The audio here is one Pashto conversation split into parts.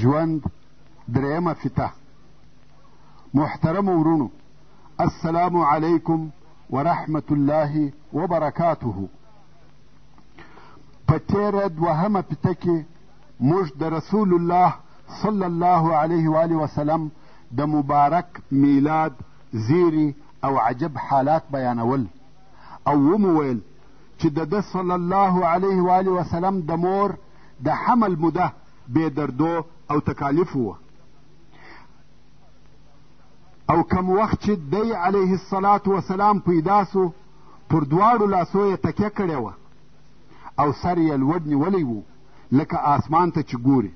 ژوند درېیمه فته محترم ورونو السلام علیکم ورحمت الله وبرکاته په تېره دوهمه فته کې موږ د رسول الله صلی الله علیه و آله وسلم د مبارک میلاد زیری او عجب حالات بیانول او ومو ویل چې د ده صلی الله علیه و آله وسلم د مور د حمل موده بې دردو او تکالیف وه او کم وخت چې دی علیه الصلاة وسلام پیدا سو پر دواړو لاسو یې تکیه کړې وه او سر یې لوړ نیولی و لکه آسمان ته چې ګوري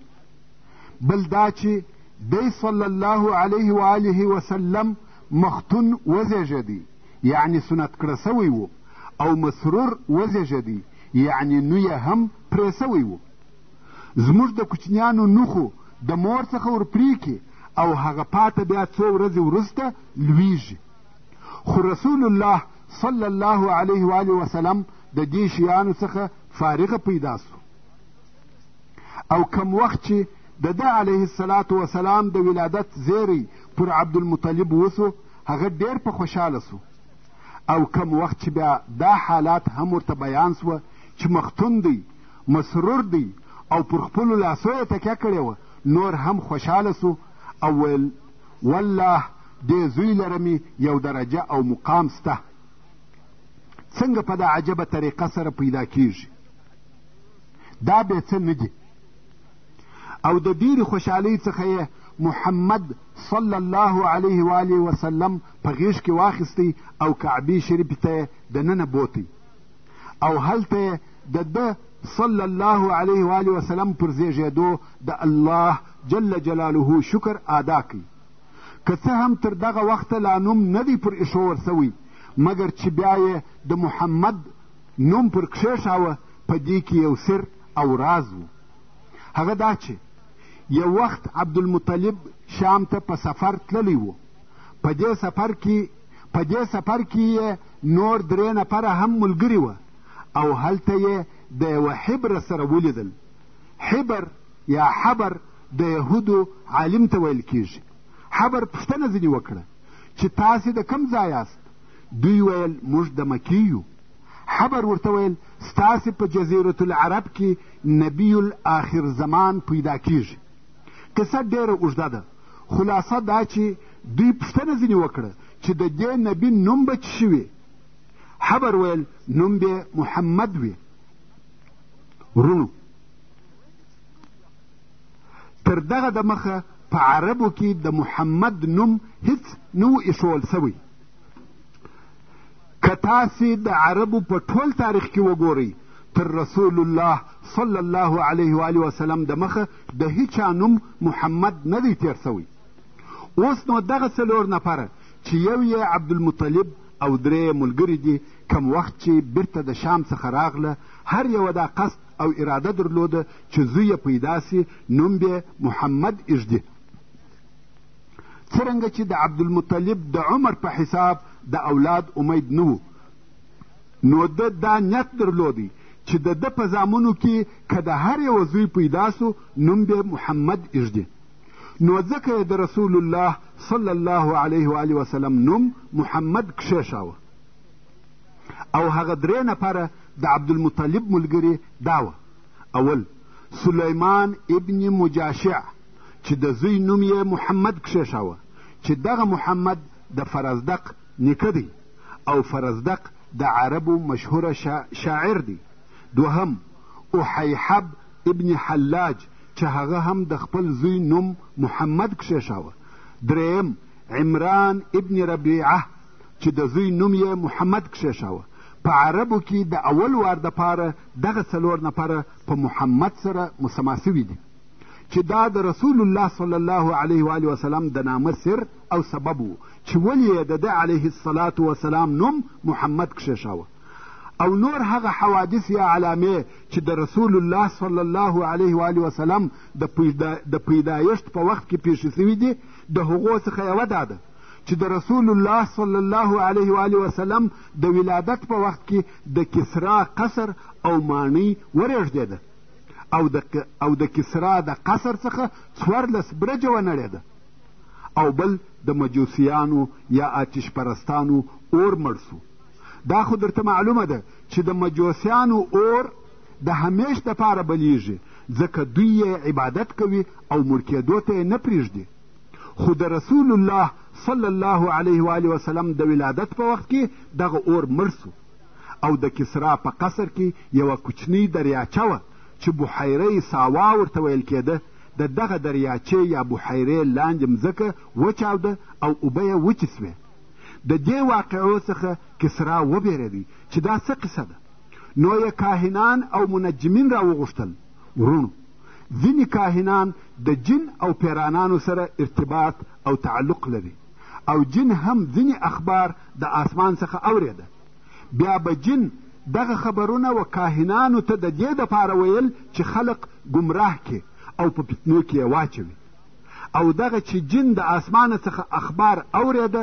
بل دا چې دی صلی الله علیه و آله وسلم مختون وزېږېدی یعنی سنت کړه سوی وو او مسرور وزېږېدی یعنی نو یې هم پرې سوی وو زموږ د کوچنیانو نوخو د مور څخه ورپریکي او هغه پاته بیا څو ورځې وروسته لویږي خو رسول الله صلی الله علیه و آله وسلم د دې شیانو څخه فارغه پیدا سو او کم وخت چې د ده علیه السلام د ولادت زیری پر عبدالمطلب وسو هغه ډېر په خوشاله سو او کم وخت چې بیا دا حالات هم ورته بیان سوه چې مختون دی مسرور دی او پر خپلو لاسو یې تکیه کړې وه نور هم خوشاله سو او ویل والله دې زوی لرمې یو درجه او مقام سته څنګه په دا عجبه طریقه سره پیدا کیږي دا بې څه نه دي او د ډېرې خوشحالۍ څخه یې محمد صلی الله علیه و آله وسلم په غیږ کې واخیستی او کعبې شریفې ته یې دننه بوتی او هلته یې د ده صلی الله علیه و آله وسلم پر زیږېدو د الله جل جلاله شکر ادا کړي که څه هم تر دغه وخته لا نوم نه دی پر ایښوول سوی مګر چې بیا یې د محمد نوم پر کښېښاوه په دې کې یو سر او راز و هغه دا چې یو وخت عبدالمطلب شام ته په سفر تللی و په دې سفر کې په دې سفر کې یې نور درې نفره هم ملګري وه او هلته یې د یوه حبر سره ولیدل حبر یا حبر د یهودو عالم ته ویل کیږي حبر پوښتنه ځینې وکړه چې تاسې د کم ځای یاست دوی ویل موږ د مکې یو حبر ورته ویل ستاسې په جزیرة العرب کې نبی الاخر زمان پیدا کیږي قصه ډېره اوږده ده خلاصه دا چې دوی پوښتنه ځینې وکړه چې د دې نبي نوم به څه شي وي حبر ویل نوم به محمد وي ورونو تر دغه د مخه په عربو کې د محمد نوم هیڅ نه و ایښول سوی که تاسې د عربو په ټول تاریخ کې وګورئ تر رسول الله صلی الله علیه و آله وسلم د مخه د هیچا نوم محمد نه دی تیر سوی اوس نو دغه څلور نفره چې یو یې عبدالمطلب او درې ملګري دي کم وخت چې بیرته د شام څخه راغله هر یوه دا قصد او اراده درلوده چې زوی یې پیدا سي نوم بې محمد ایږدي څرنګه چې د عبدالمطلب د عمر په حساب د اولاد امید نه و نو ده دا نیت درلودی چې د ده په زامنو کې که د هر یوه زوی پیدا سو نوم به محمد ایږدي نو ځکه یې د رسول الله صلی الله علیه و آله وسلم نوم محمد کښېښاوه او هغه درې نفره د عبدالمطلب ملګري دا وه اول سلیمان ابن مجاشع چې د زوی نوم یې محمد کښېښاوه چې دغه محمد د فرزدق نیکه دی او فرزدق د عربو مشهوره شا... شاعر دی دوهم احیحب ابن حلاج چې هغه هم د خپل زوی نوم محمد کښېښاوه دریم عمران ابن ربیعه چې د زوی نوم یې محمد کښېښاوه په عربو کې د اول وار دپاره دغه څلور نفره په محمد سره مسما سوي دي چې دا د رسول الله صلی الله علیه و آله وسلم د نامه سر او سبب و چې ولې یې د ده علیه الصلاة وسلام نوم محمد کښېښاوه او نور هغه حوادث یا علامې چې د رسول الله صلی الله علیه و آله وسلم د پیدا د پیدایښت په وخت کې پیښې سوي دي د هغو څخه یوه دا ده چې د رسول الله صلی الله علیه و آله وسلم د ولادت په وخت کې د کسرا قصر او ماڼۍ ورېږدېده او د او د کسرا د قصر څخه څوارلس برجه ونړېده او بل د مجوسیانو یا آتش پرستانو اور مړ سو دا خو درته معلومه ده چې د مجوسیانو اور د همیش دپاره بلیږي ځکه دوی یې عبادت کوي او مړ کېدو ته یې نه پرېږدي خو د رسول الله صلی الله علیه و وسلم د ولادت په وخت کې دغه اور مړ سو او د کسرا په قصر کې یوه کوچنۍ دریاچه وه چې بحیره ساوا ورته ویل کېده د دغه دریاچې یا بحیرې لاندې مځکه وچاوده او اوبه یې وچې سوې د دې واقعو څخه کسرا وبېرېدی چې دا څه قصه ده نو یې کاهنان او منجمین را وغوښتل وروڼو ځینې کاهنان د جن او پیرانانو سره ارتباط او تعلق لري او جن هم ځینې اخبار د آسمان څخه اورېده بیا به جن دغه خبرونه و کاهنانو ته د دې دپاره ویل چې خلق ګمراه کې او په فتنو کې یې واچوي او دغه چې جن د آسمانه څخه اخبار اورېده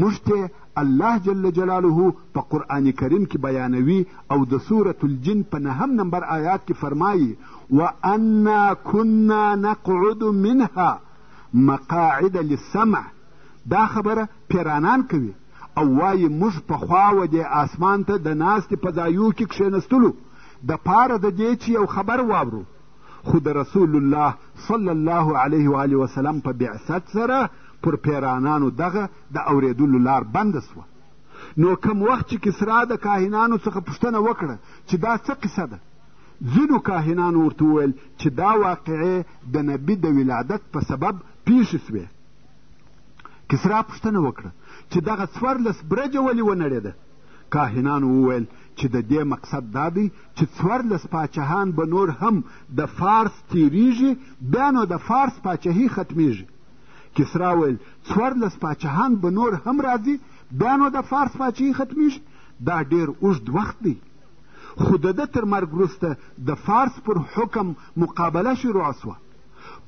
موږ ته الله جل جلاله په قرآن کریم کې بیانوي او د سورة الجن په نهم نمبر آیات کې فرمایي وانا کنا نقعد منها مقاعد للسمع دا خبره پېرانان کوي او وایي موږ پخوا و دې آسمان ته د ناستې په ځایو کې کښېنستلو د پاره د دې چې یو خبر واورو خو د رسول الله صلی الله علیه و آله وسلم په بعثت سره پر پیرانانو دغه د اورېدلو لار بنده سوه نو کم وخت چې کسرا د کاهنانو څخه پوښتنه وکړه چې دا څه قصه ده ځینو کاهنانو ورته وویل چې دا واقعې د نبي د ولادت په سبب پیښې سوې کسرا پوښتنه وکړه چې دغه څوارلس برجه ولې ونړېده کاهنانو وویل چې د دې مقصد دا دی چې څوارلس پاچاهان به نور هم د فارس تیریږي بیا نو د فارس پاچاهي ختمیږي کسرا ویل څوارلس پاچاهان به نور هم راځي بیا نو د فارس پاچاهي ختمیږي دا ډیر اوږد وخت دی خو د ده تر مرګ وروسته د فارس پر حکم مقابله شروع سوه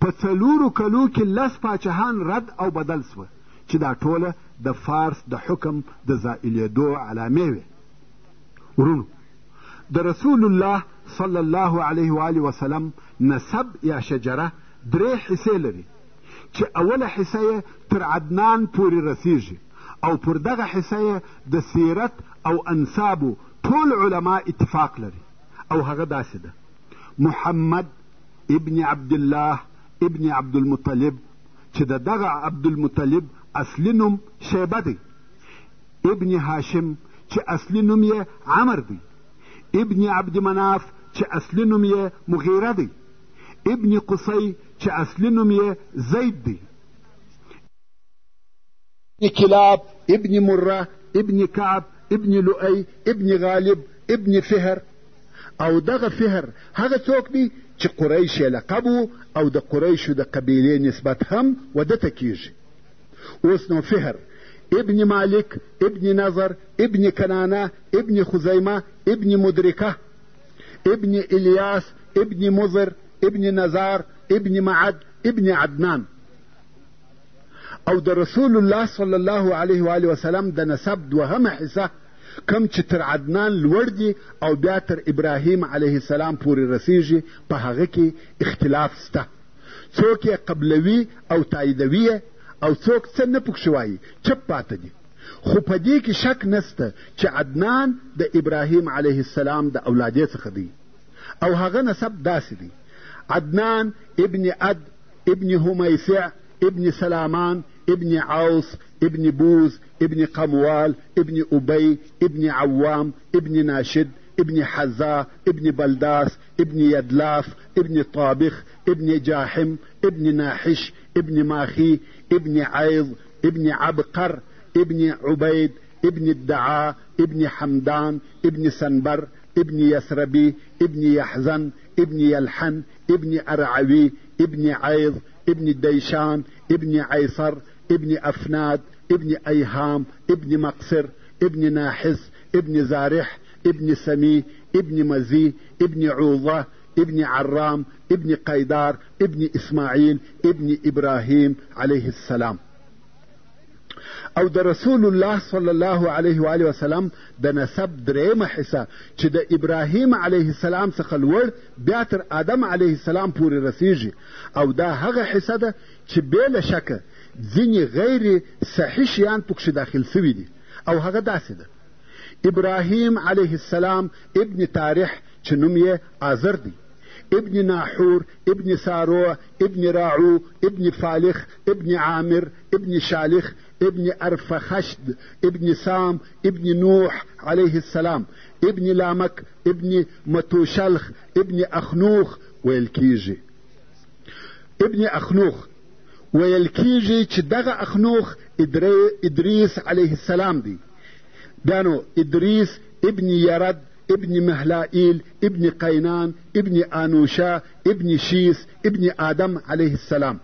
په څلورو کلو کې لس پاچهان رد او بدل سوه چې دا ټوله د فارس د حکم د زائلېدو علامې وې ورونو د رسول الله صلی الله علیه و آله وسلم نسب یا شجره درې حصې لري چې اوله حصه یې تر عدنان پورې رسیږي او پر دغه حصه یې د سیرت او انسابو ټول علما اتفاق لري او هغه داسې ده محمد ابن عبد الله ابن عبد المطلب چې د دغه عبد المطلب اصلي نوم شیبه دی ابن هاشم چې اصلي نوم یې عمر دی ابن عبد مناف چې اصلي نوم یې مغیره دی ابن قصی چې اصلي نوم یې زید دی کلاب ابن مره ابن کعب ابن لؤی ابن غالب ابن فهر او دغه فهر هغه څوک دی چې قریش یې لقب و او د قریشو د قبیلې نسبت هم و ده ته کیږي اوس نو فهر ابن مالک ابن نظر ابن کنانه ابن خزیمه ابن مدرکه ابن الیاس ابن مضر ابن نزار ابن معد ابن عدنان او د رسول الله صلی الله علیه و وسلم د نسب دوهمه حصه کوم چې تر عدنان لوړ دي او بیا تر ابراهیم علیه السلام پورې رسېږي په هغه کې اختلاف سته څوک یې قبلوي او تاییدوي او څوک څه نه پکښې وایي چپ پاته دي خو په دې کې شک نسته چې عدنان د ابراهیم علیه السلام د اولادې څخه دی او هغه نسب داسې دی عدنان ابن اد ابن همیسع ابن سلامان ابن عوس ابن بوز ابن قموال ابن أبي ابن عوام ابن ناشد ابن حزا ابن بلداس ابن يدلاف ابن طابخ ابن جاحم ابن ناحش ابن ماخي ابن عيض ابن عبقر ابن عبيد ابن الدعاء ابن حمدان ابن سنبر ابن يثربي ابن يحزن ابن يلحن ابن أرعوي ابن عيض ابن ديشان ابن عيصر ابن افناد ابن ایهام ابن مقصر ابن ناحس ابن زارح ابن سمی ابن مزی ابن عوضه ابن عرام ابن قیدار ابن اسماعیل ابن ابراهیم علیه السلام او د رسول الله صلی الله علیه و آله وسلم د نسب درېیمه حصه چې د ابراهیم علیه السلام څخه لوړ بیا تر آدم علیه السلام پورې رسیږي او دا هغه حصه ده چې بې له شکه ځینې غیر صحي شیان پکښې داخل سوي دي او هغه داسې ده ابراهیم علیه السلام ابن تاریح چې نوم یې آزر دی ابن ناحور ابن ساروع ابن راعو ابن فالخ ابن عامر ابن شالخ ابن ارفخشد ابن سام ابن نوح علیه السلام ابن لامک ابن متوشلخ ابن اخنوخ ویل کیږي ابن اخنوخ ویل کیږي چې دغه اخنوخ ادریس علیه السلام دی بیا نو ادریس ابن یرد ابن مهلائیل ابن قینان ابن آنوشه ابن شیس ابن آدم علیه السلام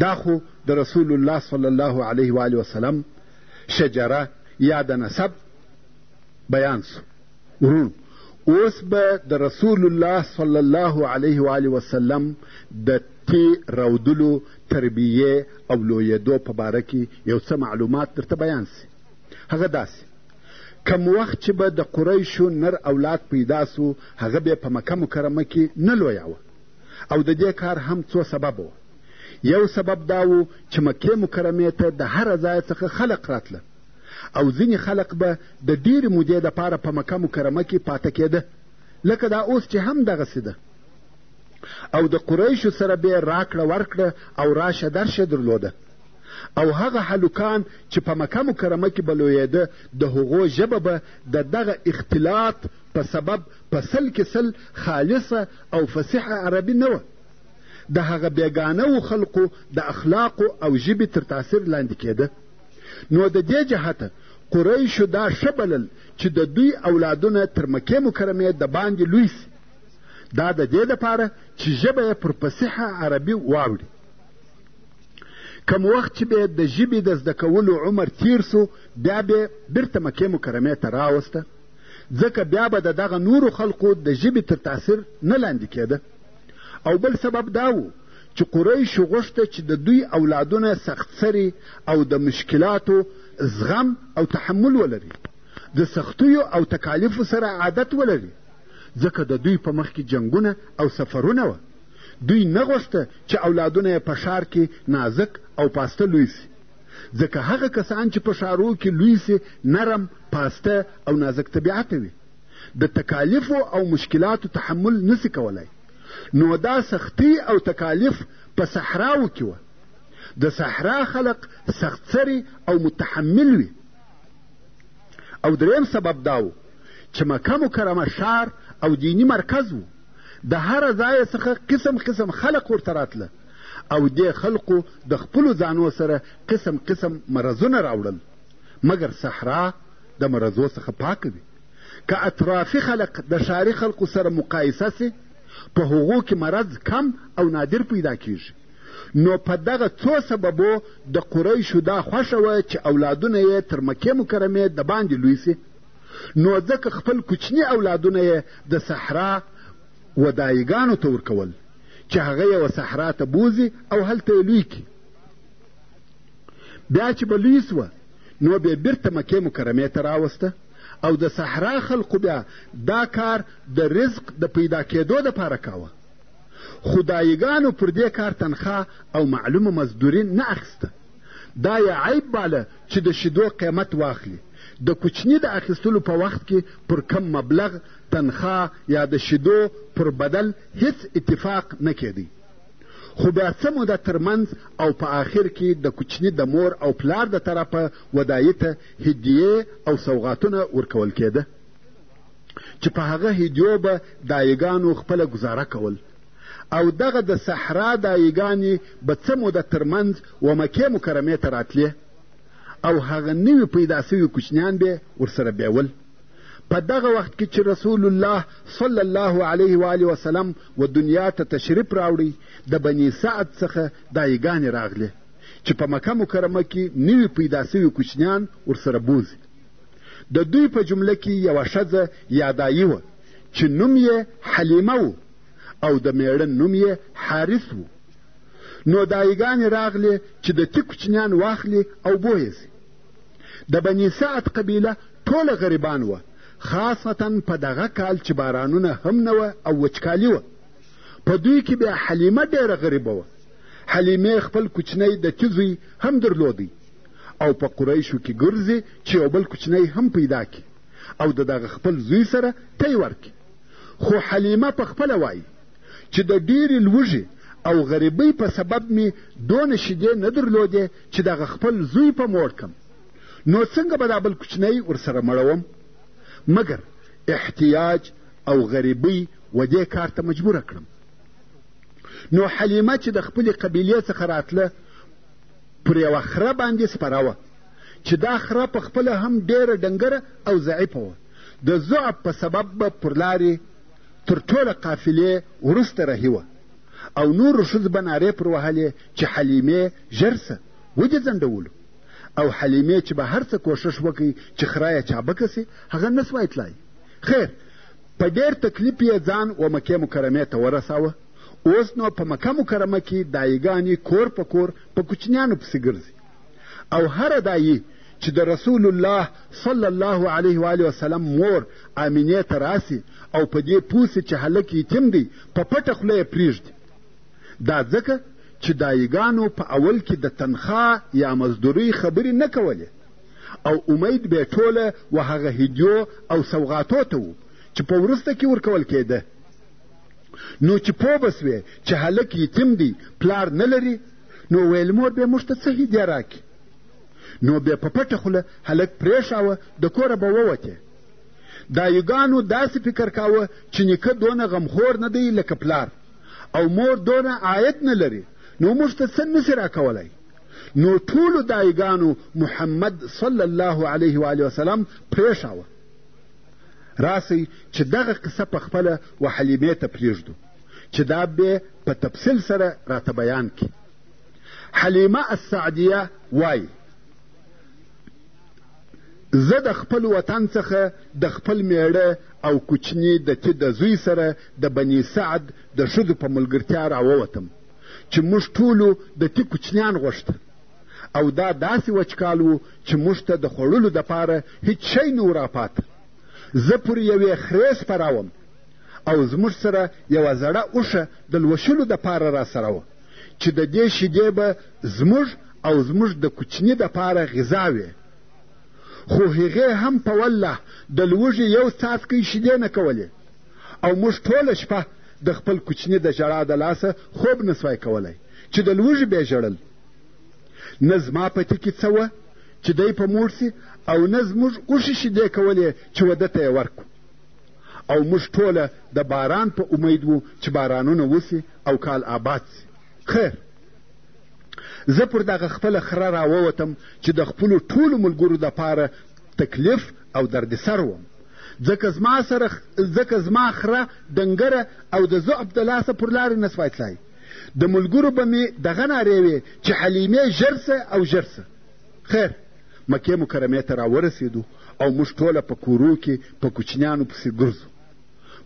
دا خو د رسول الله صلی الله علیه و وسلم شجره یا د نسب بیان سو وروڼ اوس به د رسول الله صلی الله علیه و آله وسلم د تي رودلو تربیه او لویېدو په باره کې یو څه معلومات درته بیان سي هغه داسې کم وخت چې به د قریشو نر اولاد پیدا سو هغه به په مکه مکرمه کې نه لویاوه او د دې کار هم څو سبب وه یو سبب دا و چې مکې مکرمې ته د هره ځای څخه خلق راتله او ځینې خلق به د ډېرې مودې لپاره په مکه مکرمه کې پاته کېده لکه دا اوس چې هم دغسې ده او د قریشو سره به راکړه ورکړه او راشه درشه درلوده او هغه هلکان چې په مکه مکرمه کې به لویېده د هغو ژبه به د دغه اختلاط په سبب په سل کې سل خالصه او فصیحه عربي نه وه د هغه بېګانه خلقو د اخلاقو او ژبې تر تاثیر لاندې کېده نو د دې جهته قریشو دا ښه بلل چې د دوی اولادونه تر مکې مکرمې د باندې لوی سي دا د دې دپاره چې ژبه یې پر فصیحه عربي واوړي کم وخت چې به د ژبې د زده کولو عمر تیر سو بیا به بیرته مکې مکرمې ته راوسته ځکه بیا به د دغه نورو خلقو د ژبې تر تاثیر نه لاندې کېده او بل سبب دا و چې قریشو غوښته چې د دوی اولادونه سخت سري او د مشکلاتو زغم او تحمل ولري د سختیو او تکالیفو سره عادت ولري ځکه د دوی په مخ کې جنګونه او سفرونه وه دوی نه غوښته چې اولادونه یې په ښار کې نازک او پاسته لوی سي ځکه هغه کسان چې په ښارو کې لوی سي نرم پاسته او نازک طبیعته وي د تکالیفو او مشکلاتو تحمل نسی کولای نو دا سختی او تکالیف په صحراو کې وه د صحرا خلق سخت سری او متحمل وي او دریم سبب دا و چې مکه مکرمه ښار او دیني مرکز و د هره ځایه څخه قسم قسم خلق ورته راتله او دې خلقو د خپلو ځانو سره قسم قسم مرضونه راوړل مګر صحرا د مرضو څخه پاکه وي که اطرافي خلق د ښاري خلقو سره مقایسه سي په هغو کې مرض کم او نادر پیدا کیږي نو په دغه څو سببو د قریشو دا خوښه وه چې اولادونه یې تر مکې مکرمې د باندې لوی سي نو ځکه خپل کوچني اولادونه یې د صحرا ودایګانو ته ورکول چې هغه یې و صحرا ته بوځي او هلته یې لوی کړي بیا چې به لوی سوه نو بې بیرته مکې مکرمې ته راوسته او د صحرا خلقو بیا دا کار د رزق د پیدا کېدو دپاره کاوه خو دایګانو پر دې کار تنخوا او معلومه مزدوري نه اخیسته دا یې عیب باله چې د شیدو قیمت واخلي د کوچني د اخیستلو په وخت کې پر کم مبلغ تنخوا یا د شیدو پر بدل هیڅ اتفاق نه کېدی خو بیا څه موده تر منځ او په آخر کې د کوچني د مور او پلار د طرفه ودایي ته هدیې او سوغاتونه ورکول کېده چې په هغه هدیو به دایګانو خپله ګزاره کول او دغه د صحرا دایګانې به څه موده تر منځ و مکې مکرمې ته راتلې او هغه نوي پیدا سوي کوچنیان به ورسره بیول په دغه وخت کې چې رسول الله صلی الله علیه و آله وسلم و دنیا ته تشریف راوړی د بني سعد څخه دایګانې راغلې چې په مکه مکرمه کې نوي پیدا سوي کوچنیان ورسره بوځي د دوی په جمله کې یوه ښځه یادایي وه چې نوم یې حلیمه و او د میړه نوم یې حارث و نو دایګانې راغلې چې د تی کوچنیان واخلي او بویې د بني سعد قبیله ټوله غریبان وه خاصتا په دغه کال چې بارانونه هم نه وه او وچکالي وه په دوی کې بیا حلیمه ډېره غریبه وه حلیمې خپل کوچنی د تیزوی هم درلودی او په قریشو کې ګرځي چې یو بل کوچنی هم پیدا کړي او د دغه خپل زوی سره تی ورکړي خو حلیمه په خپله وایي چې د ډېرې لوږې او غریبۍ په سبب مې دونه شیدې نه درلودې چې دغه خپل زوی په موړ کم نو څنګه به دا بل کوچنی ورسره مړوم مګر احتیاج او غریبۍ و دې کار ته مجبوره کړم نو حلیمه چې د خپلې قبیلې څخه راتله پر یوه خره باندې سپره وه چې دا خره په خپله هم ډېره ډنګره او ضعیفه وه د ضعف په سبب به پر لارې تر ټوله قافلې وروسته رهي وه او نورو ښځو به نارې پر وهلې چې حلیمې ژر سه ودې ځنډولو او حلیمې چې به هر څه کوښښ وکړي چې خره یې چابکه سي هغه نه سوای تلای خیر په ډېر تکلیف یې ځان و مکې مکرمې ته ورساوه اوس نو په مکه مکرمه کې دایګانې کور په کور په کوچنیانو پسې ګرځي او هره دایي چې د رسول الله صلی الله علیه و علیه وسلم مور امینې ته راسي او په دې پوه سي چې هلک یتیم دی په پټه خوله یې پرېږدي دا ځکه چې دایګانو په اول کې د تنخوا یا مزدورۍ خبرې نه کولې او امید به ټوله و هغه هدیو او سوغاتو ته و چې په وروسته کې ورکول کېده نو چې پوه به سوې چې هلک یتیم دی پلار نه لري نو ویل مور به موږ ته څه هدیه راکړي نو بیا په پټه خوله هلک پرېښاوه د کوره به ووتې دایګانو داسې فکر کاوه چې نیکه دونه غمخور نه دی لکه پلار او مور دونه عاید نه لري نو موږ ته څه نسي راکولی نو ټولو دایګانو محمد صلی الله علیه و علیه وسلم پرېښاوه راسئ چې دغه قصه په خپله و حلیمې ته پرېږدو چې دا به په تفصیل سره راته بیان کړي حلیمه السعدیه وایي زه د خپل وطن څخه د خپل میړه او کوچني د تی د زوی سره د بني سعد د ښځو په ملګرتیا راووتم چې موږ ټولو د تی کوچنیان غوښته او دا داسې وچکال و چې موږ ته د خوړلو دپاره هیڅ شی نه و راپاته زه پر یوې خرې سپراوم او زموږ سره یوه زړه اوښه د لوشلو دپاره راسره وه چې د دې شیدې به زموږ او زموږ د کوچني دپاره غذا وې خو هغې هم په والله د لوږې یو څاڅکی شیدې نه کولې او موږ ټوله شپه د خپل کوچني د ژړا د لاسه خوب نه سوای کولی چې د لوږې بې ژړل نه زما په تکي څه وه چې دی په موړ سي او نه زموږ اوښې شیدې کولې چې وده ته یې ورکړو او موږ ټوله د باران په امید وو چې بارانونه وسي او کال آباد سي خیر زه پر دغه خپله خره راووتم چې د خپلو ټولو ملګرو دپاره تکلیف او دردسر وم ځکه زما سره ځکه زما خره ډنګره او د ضعف د لاسه پر لارې نه سوای تلای د ملګرو به مې دغه نارې وې چې حلیمې ژر سه او ژر سه خیر مکې مکرمې ته راورسېدو او موږ ټوله په کورو کې په کوچنیانو پسې ګرځو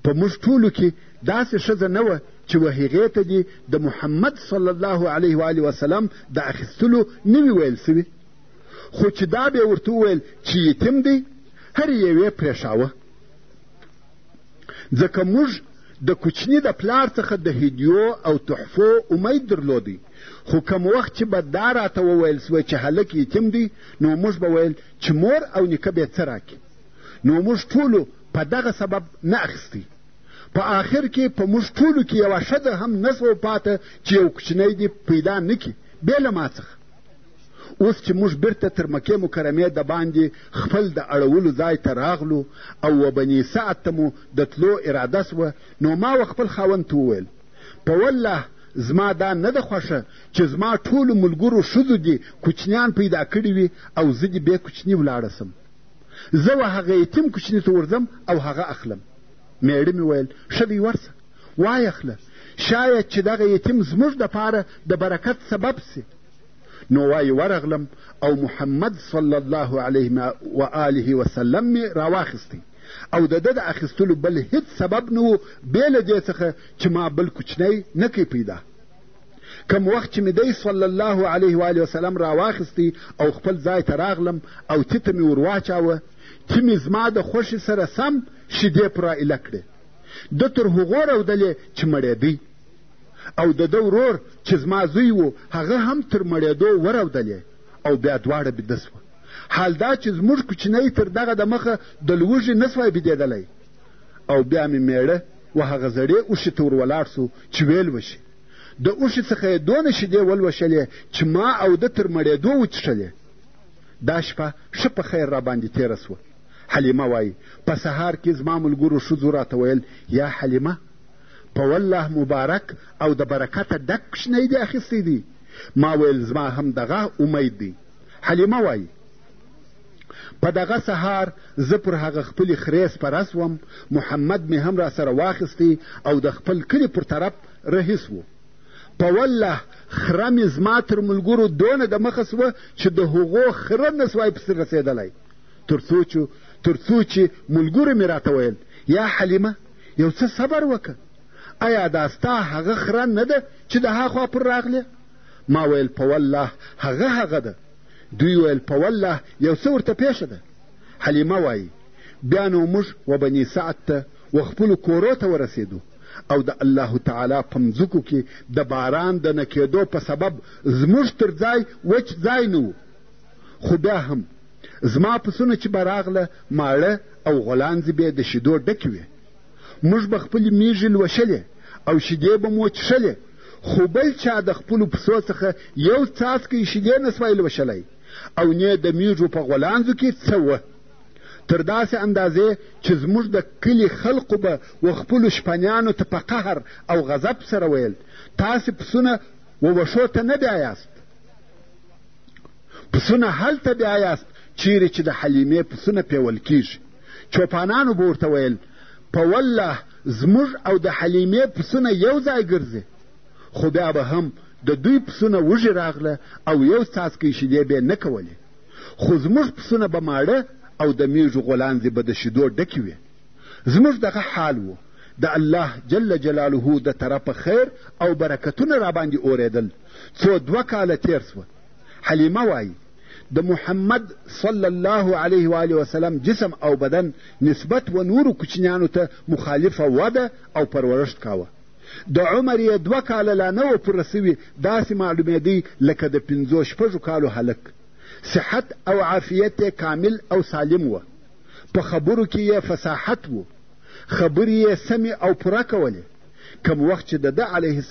په موږ ټولو کې داسې ښځه نه وه چې و هغې ته دې د محمد صلی الله علیه و آله وسلم د اخیستلو نه وي ویل سوي خو چې دا به یې ورته وویل چې یتیم دی هرې یوې پرېښاوه ځکه موږ د کوچني د پلار څخه د هدیو او تحفو امید درلودی خو کم وخت چې به دا راته وویل سوه چې هلک یتیم دی نو موږ به ویل چې مور او نیکه به څه راکړي نو موږ ټولو په دغه سبب نه اخیستی په آخر کې په موږ ټولو کې یوه ښځه هم نه سوه پاته چې یو کوچنی دې پیدا نه کړي بې له ما څخه اوس چې موږ بیرته تر مکې مکرمې د باندې خپل د اړولو ځای ته راغلو او و بني سعد ته مو د تلو اراده سوه نو ما و خپل خاوند ته وویل په والله زما دا نه ده خوښه چې زما ټولو ملګرو ښځو دې کوچنیان پیدا کړي وي او زه دې بې کوچني ولاړه سم زه و هغه یتیم کوچني ته ورځم او هغه اخلم میړه مې ویل ښه دی ورسه وایې اخله شاید چې دغه یتیم زموږ دپاره د برکت سبب سي نو وایي ورغلم او محمد صلی الله علیه و آله وسلم مې راواخیستی او د ده د اخیستلو بل هیڅ سبب نه و بې له دې څخه چې ما بل کوچنی نه کوي پیدا کم وخت چې مې دی صلی الله علیه و آله وسلم راواخیستی او خپل ځای ته راغلم او تی ته مې ور واچاوه تی مې زما د خوښې سره سم شیدې پرایله کړې ده تر هغو رودلې چې مړېدی او د ده ورور چې زما زوی و هغه هم تر مړېدو وراودلې او بیا دواړه بیده سوه حال دا چې زموږ کوچنی تر دغه د مخه د لوږې نه سوای بیدېدلی او بیا مې میړه و هغه زړې اوښې ته ور ولاړ سو چې ویل وشي د اوښې څخه یې دونه شیدې ولوشلې چې ما او ده تر مړېدو وڅښلې دا شپه ښه په خیر راباندې تېره سوه حلیمه وایي په سهار کې زما ملګرو ښځو راته ویل یا حلیمه په والله مبارک او د برکته ډک کوچنی دې اخیستی دی ما ویل زما هم دغه امید دی حلیمه وایي په دغه سهار زه پر هغه خپلې خرې سپره سوم محمد مې هم راسره واخیستی او د خپل کلي پر طرف رهي سوو په والله خره مې زما تر ملګرو دونه د مخه سوه چې د هغو خره نه سوای پسې رسېدلی تر څو چې تر څو چې ملګرو مې راته ویل یا حلیمه یو څه صبر وکړه ایا دا ستا هغه خره نه ده چې د هاخوا پر راغلې ما ویل په والله هغه هغه ده دوی ویل په والله یو څه ورته پېښه ده حلیمه وایي بیا نو موږ و بني سعد ته و خپلو کورو ته ورسېدو او د الله تعالی په مځکو کې د باران د نه کېدو په سبب زموږ تر ځای وچ ځای نه خو بیا هم زما پسونه چې به راغله ماړه او غولانځې به د شیدو ډکې وې موږ به خپلې میږې لوشلې او شیدې به مو چښلې خو بل چا د خپلو پسو څخه یو څاڅکی شیدې نه سوای لوشلی او نه د میږو په غولانځو کې څه وه تر داسې اندازې چې زموږ د کلي خلقو به و خپلو شپنیانو ته په قهر او غضب سره ویل تاسې پسونه و وښو ته نه بیایاست پسونه هلته بیایاست چیرې چې د حلیمې پسونه پیول کیږي چوپانانو به ورته ویل په والله زموږ او د حلیمې پسونه یو ځای ګرځي خو بیا به هم د دوی پسونه وږي راغله او یو څاڅکی شیدې به نه کولې خو زموږ پسونه به ماړه او د میږو غولانځې به د شیدو ډکې وې زموږ دغه حال و د الله جل جلاله د طرفه خیر او برکتونه راباندې اورېدل څو دوه کاله تېر سوه حلیمه وایي د محمد صلی الله علیه و آله وسلم جسم او بدن نسبت و نورو کوچنیانو ته مخالفه وده او پرورښت کاوه د عمر یې دوه کاله لا نه وه پوره سوي داسې معلومېدی لکه د پنځو شپږو کالو هلک صحت او عافیت یې کامل او سالم وه په خبرو کې یې فصاحت و خبرې یې سمې او پوره کولې کم وخت چې د ده علیه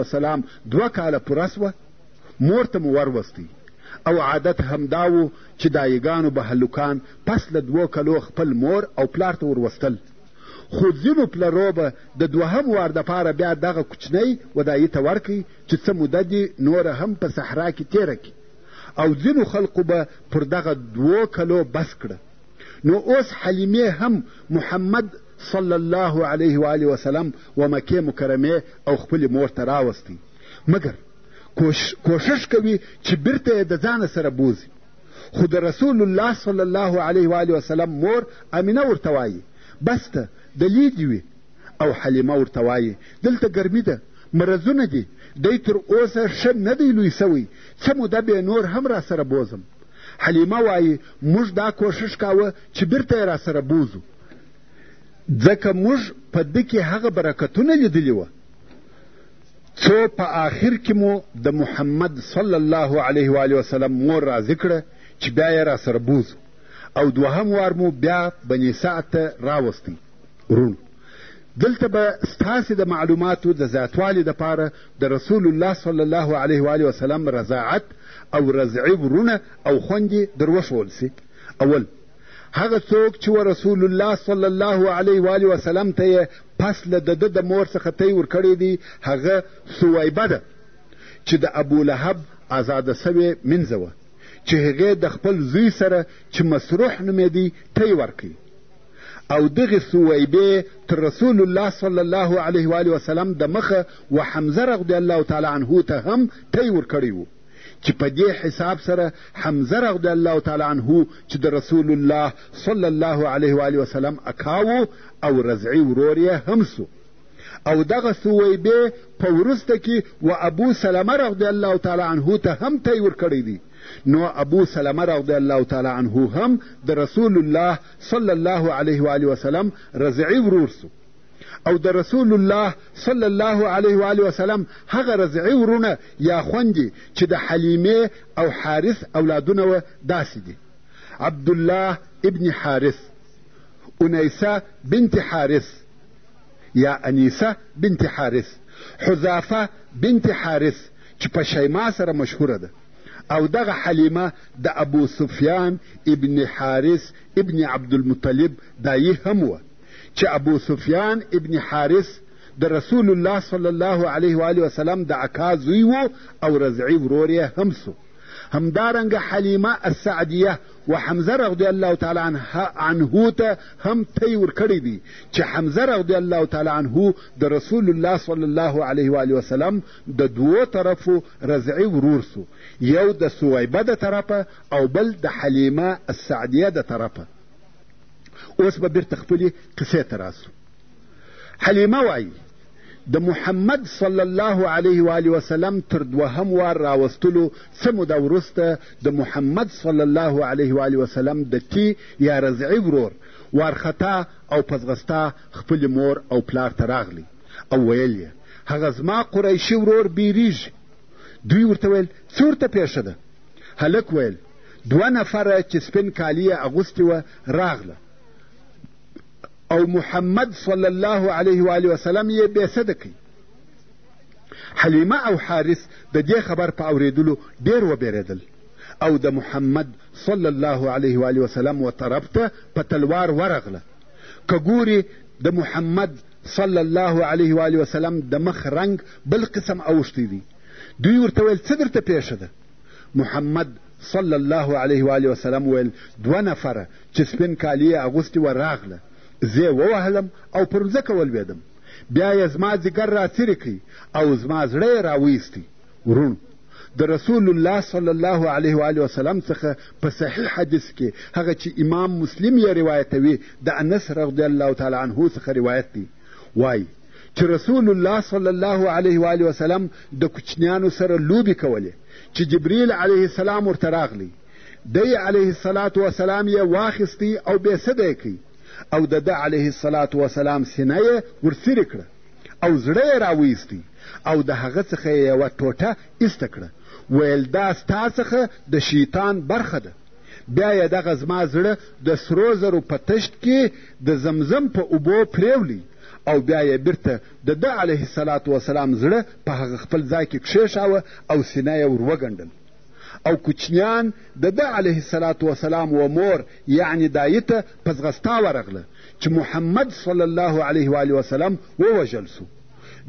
السلام دوه کاله پوره سوه مور ته مو وروستی او عادت همدا و چې دایګانو به هلکان پس له دوو کلو خپل مور او پلار ته وروستل خو ځینو پلرو به د دوهم وار دپاره بیا دغه کوچنی ودایي ته ورکړي چې څه موده دې نوره هم په صحرا کې تېره کړي او ځینو خلقو به پر دغه دوو کلو بس کړه نو اوس حلیمې هم محمد صلی الله علیه و آله وسلم و مکې مکرمې او خپلې مور ته راوستی مګر کوښښ کوي چې بیرته یې د ځانه سره بوزي خو د رسول الله صلی الله علیه و آله وسلم مور امینه ورته وایي بس ته د لیدي وي او حلیمه ورته وایي دلته ګرمي ده مرضونه دي دی تر اوسه ښه نه دی لوی سوی څه موده بې نور هم راسره بوزم حلیمه وایي موږ دا کوښښ کاوه چې بیرته یې راسره بوزو ځکه موږ په ده کې هغه برکتونه لیدلي وه څو په آخر کې مو د محمد صلی الله علیه و وسلم مور راضي کړه چې بیا یې راسره بوځو او دوهم وار مو بیا بني سعد ته راوستی ورونو دلته به ستاسې د معلوماتو د زیاتوالي دپاره د رسول الله صلی الله علیه و وسلم رضاعت او رضعي ورونه او خوندې در وښول سي اول هغه څوک چې و رسول الله صلی الله علیه و آله وسلم ته یې پس له د ده د مور څخه تی ورکړی دی هغه سویبه ده چې د ابولهب ازاده سوې مینځه وه چې هغې د خپل زوی سره چې مسروح نومېدی تی ورکړي او دغې سویبې تر رسول الله صلی الله علیه و وسلم د مخه و حمزه رضی الله تعالی عنه ته هم تی ورکړی و چې په دې حساب سره حمزه رضی الله تعالی عنه چې د رسول الله صلی الله علیه و وسلم اکا او رضعي ورور یې هم سو او دغه سویبې په وروسته کې و ابو سلمه رضی الله تعالی عنه ته هم تی ورکړی دی نو ابو سلمه رضی الله تعالی عنه هم د رسول الله صلی الله علیه و وسلم رضعي ورور سو او د رسول الله صلی الله علیه و آله وسلم هغه رضعي ورونه یا خوندې چې د حلیمې او حارث اولادونه وه داسې دي عبدالله ابن حارث انیسه بنت حارث یا انیسه بنت حارث حذافه بنت حارث چې په شیما سره مشهوره ده او دغه حلیمه د ابو سفیان ابن حارث ابن عبدالمطلب دایی هم وه چې ابو سفیان ابن حارث د رسول الله صلی الله علیه و آله وسلم د اکا زوی و او رضعي ورور یې هم سو همدارنګه حلیمه السعدیه و حمزه رضی الله تعالی عنه ته هم تی ورکړی دی چې حمزه رضی الله تعالی عنه د رسول الله صلی الله علیه و آله وسلم د دوو طرفو رضعي ورور سو یو د سویبه د طرفه او بل د حلیمه السعدیه د طرفه اوس به بیرته خپلې قصې ته راسو حلیمه وایي د محمد صلی الله علیه و آله وسلم تر دوهم وار راوستلو څه موده وروسته د محمد صلی الله علیه و آله وسلم د تی یا رضعي ورور وارخطا او په ځغستا خپلې مور او پلار ته راغلی او ویل یې هغه زما قریشي ورور بیریږي دوی ورته ویل څه ورته پېښه ده هلک ویل دوه نفره چې سپین کالي یې اغوستي وه راغله او محمد صلی الله علیه و وسلم یې بې سده کوي حلیمه او حارث د دې خبر په اورېدلو ډېر وبېرېدل او د محمد صلی الله علیه و وسلم و طرف ته په تلوار ورغله که ګوري د محمد صلی الله علیه و وسلم د مخ رنګ بل قسم اوښتی دی دوی ورته ویل څه درته پېښه ده محمد صلی الله علیه و آله وسلم ویل دوه نفره چې سپین کالي یې اغوستي و راغله زه یې ووهلم او پر مځکه ولوېدم بیا یې زما ځیګر راڅیرې کړي او زما زړه یې راویستی وروڼو د رسول الله صلی الله علیه و آله وسلم څخه په صحیح حدیث کې هغه چې امام مسلم یې روایتوي د انس رضی الله تعالی عنه څخه روایت دی وایي چې رسول الله صلی الله علیه و آله وسلم د کوچنیانو سره لوبې کولې چې جبریل علیه السلام ورته راغلی دی علیه الصلاة وسلام یې واخیستی او بې سده یې کوي او د ده علیه الصلاة وسلام سینه یې ورڅیرې کړه او زړه یې راویستی او د هغه څخه یې یوه ټوټه ایسته کړه ویل دا ستا څخه د شیطان برخه ده بیا یې دغه زما زړه د سرو زرو په تشت کې د زمزم په اوبو پرېولی او بیا یې بیرته د ده علیه السلام وسلام زړه په هغه خپل ځای کې کښېښاوه او سینه یې ور وګنډل او کوچنیان د ده علیه السلام وسلام و مور یعنې دایي ته په ځغستا ورغله چې محمد صلی الله علیه و وسلم ووژل سو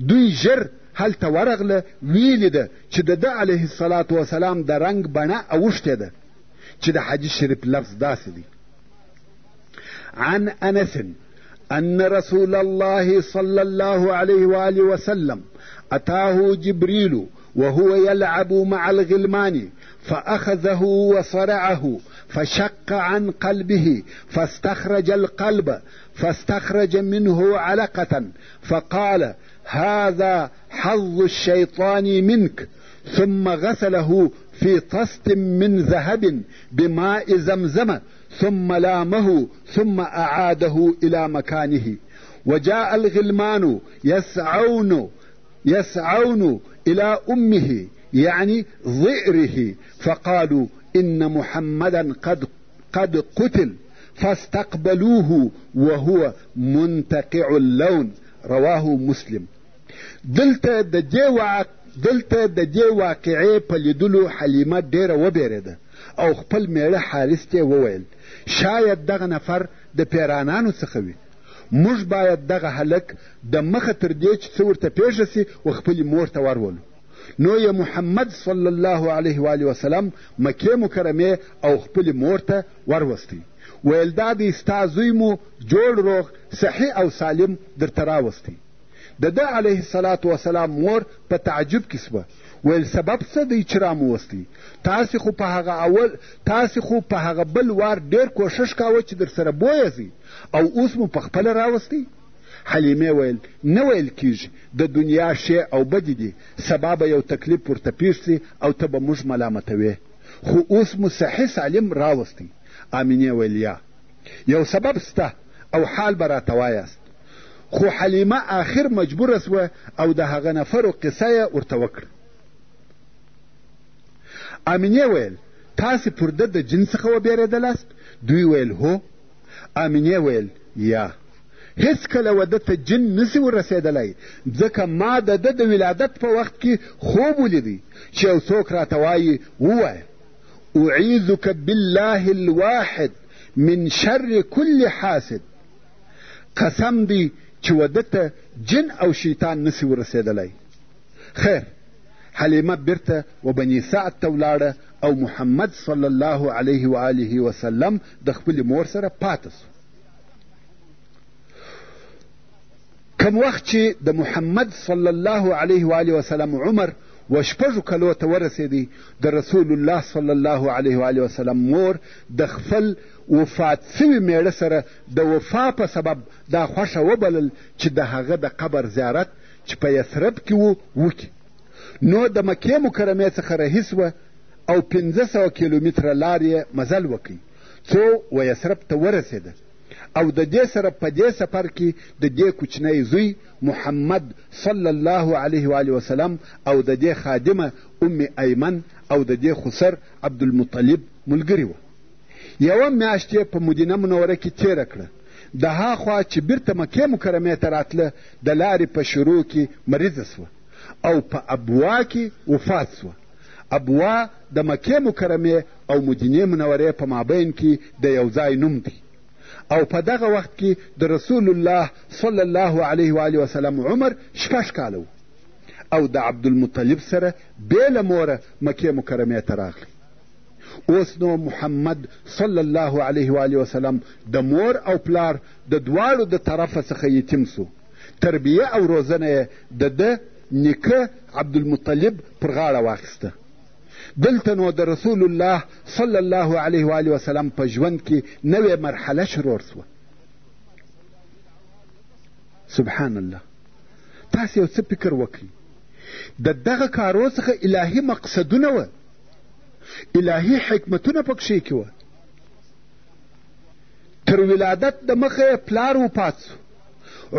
دوی ژر هلته ورغله ویې لیده چې د ده علیه الصلاة وسلام د رنګ بڼه اوښتې ده چې د حدیث شریف لفظ داسې دی عن انس ان رسول الله صلى الله عليه وآله وسلم اتاه جبريل وهو يلعب مع الغلمان فأخذه وصرعه فشق عن قلبه فاستخرج القلب فاستخرج منه علقة فقال هذا حظ الشيطان منك ثم غسله في طست من ذهب بماء زمزم ثم لامه ثم أعاده إلى مكانه وجاء الغلمان يسعون يسعون إلى أمه يعني ظئره فقالوا إن محمدا قد قد قتل فاستقبلوه وهو منتقع اللون رواه مسلم دلته د دې واک دلته د دې واقعې په لیدلو حلیمه ډېره وبېرېده او خپل میړه حارث ته وویل شاید دغه نفر د پیرانانو څخه وي موږ باید دغه هلک د مخه تر دې چې څه ورته پېښه سي و خپلې مور ته ورولو نو یې محمد صلی الله علیه و وسلم مکې مکرمې او خپلې مور ته وروستی ویل دا دی ستا زوی مو جوړ روغ صحیح او سالم درته راوستی د ده علیه الصلاة وسلام مور په تعجب کې سوه ویل سبب څه دی چې راموستی تاسې خو په هغه اول تاسې خو په هغه بل وار ډېر کوښښ کاوه چې در سره بویه ځي او اوس مو په خپله راوستی حلیمې ویل نه ویل کیږي د دنیا ښې او بدې دي سبا به یو تکلیف ورته پیښ سي او ته به موږ ملامتوې خو اوس مو صحیح سالم راوستی امینې ویل یا یو سبب سته او حال به راته وایاست. خو حلیمه آخر مجبوره سوه او د هغه نفرو قصه یې ورته وکړه. امینې ویل، تاسې پر ده د جن څخه وبېرېدلاست؟ دوی ویل، هو. امینې ویل، یا. هېڅکله و ده ته جن نه سي ورسېدلی، ځکه ما د ده د ولادت په وخت کې خوب ولیدی چې یو څوک راته وایي، ووایه! اعیذک بالله الواحد من شر کل حاسد قسم دی چې وده ته جن او شیطان نسی ورسېدلی خیر حلیمه بیرته و بني سعد ته ولاړه او محمد صلی الله علیه و آله وسلم د خپلې مور سره پاته سو کوم وخت چې د محمد صلی الله علیه و آله وسلم عمر و شپږو کلو ته ورسېدی د رسول الله صلی الله علیه و آله وسلم مور د خپل وفات سوي میړه سره د وفا په سبب دا خوښه وبلل چې د هغه د قبر زیارت چې په یثرب کې و وکړي نو د مکې مکرمې څخه رهي سوه او پنځه سوه کیلومتره لار یې مزل وکړي څو و یثرب ته ورسېده او د دې سره په دې سفر کې د دې کوچنی زوی محمد صلی الله علیه و علیه وسلم او د دې خادمه ام ایمن او د دې خسر عبدالمطلب ملګري وه یوه میاشت یې په مدینه منوره کې تېره کړه د هاخوا چې بیرته مکې مکرمې ته راتله د لارې په شروع کې مریضه سوه او په ابوا کې وفات سوه ابوا د مکې مکرمې او مدینې منورې په مابین کې د یو ځای نوم دی او په دغه وخت کې د رسول الله صلی الله علیه و علیه وسلم عمر شپږ کاله و او د عبدالمطلب سره بې له موره مکې مکرمې ته راغلی اوس نو محمد صلی الله علیه و علیه وسلم د مور او پلار د دواړو د طرفه څخه یتیم سو تربیه او روزنه یې د ده نیکه عبدالمطلب پر غاړه واخیسته دلته نو د رسول الله صلی الله علیه و آله وسلم په ژوند کې نوې مرحله شروع سوه سبحان الله تاسې یو څه فکر وکړئ د دغه کارو څخه الهي مقصدونه وه الهي حکمتونه پکښې کې وه تر ولادت د مخه یې پلار وفات سو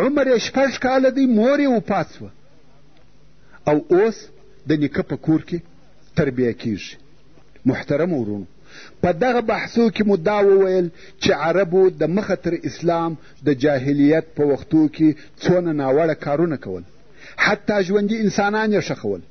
عمر یې شپږ کاله دی مور یې وفات سوه او اوس د نیکه په کور کې تربیه کیږي محترم ورونو په دغه بحثو کې مو دا وویل چې عربو د مخه تر اسلام د جاهلیت په وختو کې څونه ناوړه کارونه کول حتی ژوندي انسانان یې ښخول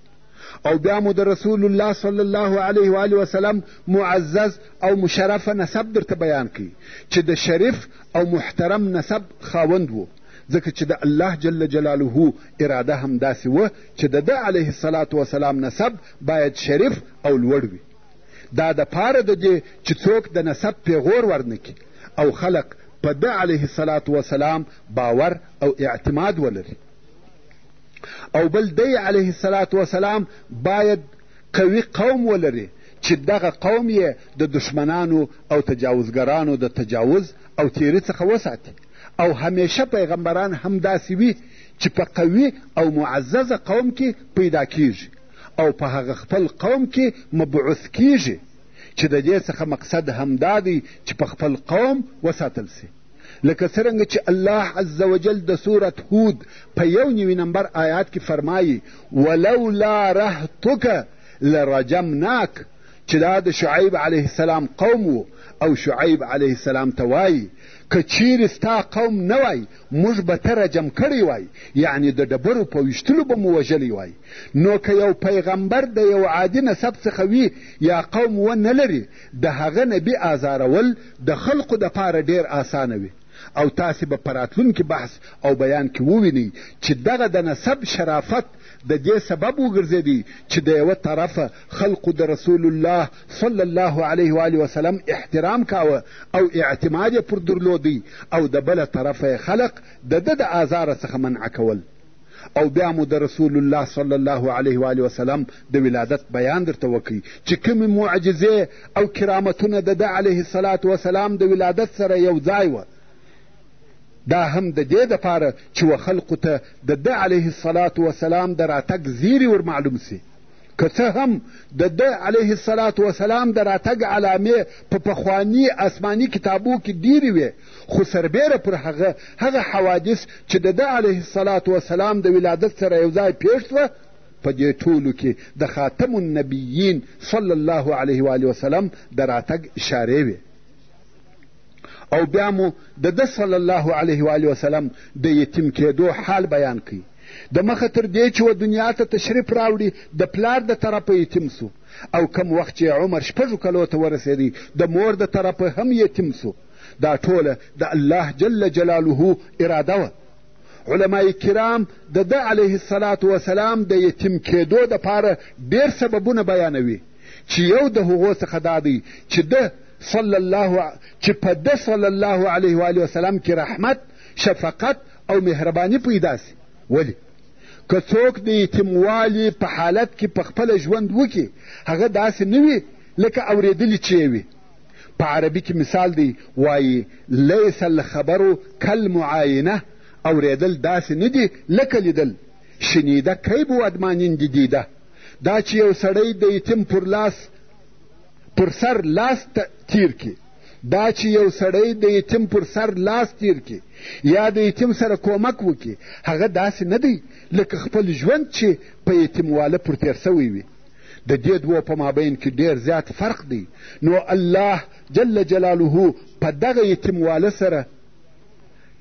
او بیا مو د رسول الله صلی الله علیه و آله وسلم معزز او مشرفه نسب درته بیان کړي چې د شریف او محترم نسب خاوند و ځکه چې د الله جل جلاله اراده همداسې وه چې د ده علیه السلام وسلام نسب باید شریف او لوړ وي دا د پاره د دې چې څوک د نسب پیغور ورنکي او خلق په ده علیه السلام وسلام باور او اعتماد ولري او بل دی علیه السلام وسلام باید قوي قوم ولري چې دغه قوم یې د دشمنانو او تجاوزګرانو د تجاوز او تیري څخه وساتي او همیشه پیغمبران همداسې وي چې په قوي او معززه قوم کې پیدا کیږي او په هغه خپل قوم کې مبعوث کیږي چې د دې څخه مقصد همدا دی چې په خپل قوم وساتل سي لکه څرنګه چې الله عز وجل د سورت هود په یو نوي نمبر آیات کې فرمایي ولولا رهتک لرجمناک چې دا د شعیب علیه السلام قوم و او شعیب علیه السلام ته وایي که چیرې ستا قوم نه وای موږ به ته رجم کړی وای یعنی د ډبرو په ویشتلو به مو وژلی وای نو که یو پیغمبر د یو عادي نسب څخه وي یا قوم و نه لري د هغه نبي آزارول د خلقو دپاره ډیر آسانه وي او تاسې به په راتلونکي بحث او بیان کې ووینئ چې دغه د نسب شرافت د دې سبب وګرځېدی چې د یوه طرفه خلقو د رسول الله صلی الله علیه و آله وسلم احترام کاوه او اعتماد یې پر درلودی او د بله طرفه یې خلق د ده د آزاره څخه منع کول او بیا مو د رسول الله صلی الله علیه و آله وسلم د ولادت بیان درته وکړي چې کومې معجزې او کرامتونه د ده علیه الصلاة وسلام د ولادت سره یو ځای وه دا هم د دې دپاره چې و خلقو ته د ده علیه الصلاة وسلام د راتګ زیری ور معلوم سي که څه هم د ده علیه الصلاة وسلام د راتګ علامې په پخواني آسماني کتابو کې ډېرې وې خو سربېره پر هغه هغه حوادث چې د ده علیه الصلاة وسلام د ولادت سره یو ځای پېښ سوه په دې ټولو کې د خاتم النبیین صلی الله علیه و وسلم د راتګ اشارې وې او بیا مو د ده صلی الله علیه و وسلم د یتیم کېدو حال بیان کوي د مخه تر دې چې و دنیا ته تشریف راوړي د پلار د طرفه یتیم سو او کم وخت چې عمر شپږو کلو ته ورسېدی د مور د طرفه هم یتیم سو دا ټوله د الله جل جلاله اراده وه علما کرام د ده علیه السلام وسلام د یتیم کېدو دپاره ډېر سببونه بیانوي چې یو د هغو څخه دا دی چې ده صلی الله چې په ده صلی الله علیه و وسلم کې رحمت شفقت او مهرباني پیدا سي ولې که څوک د یتیموالي په حالت کې په خپله ژوند وکړي هغه داسې نه وي لکه اورېدلي چې یې وي په عربي کې مثال دی وایي لیس الخبرو کالمعاینه اورېدل داسې نه دي لکه لیدل شنیده کیب و ادمانین دي دیده دا چې یو سړی د یتیم پر لاس پر سر لاس تیر کړي دا چې یو سړی د یتیم پر سر لاس تیر کړي یا د یتیم سره کومک وکړي هغه داسې نه دی لکه خپل ژوند چې په یتیمواله پر تیر سوی وي د دې دوو په مابین کې ډېر زیات فرق دی نو الله جل جلاله په دغه یتیمواله سره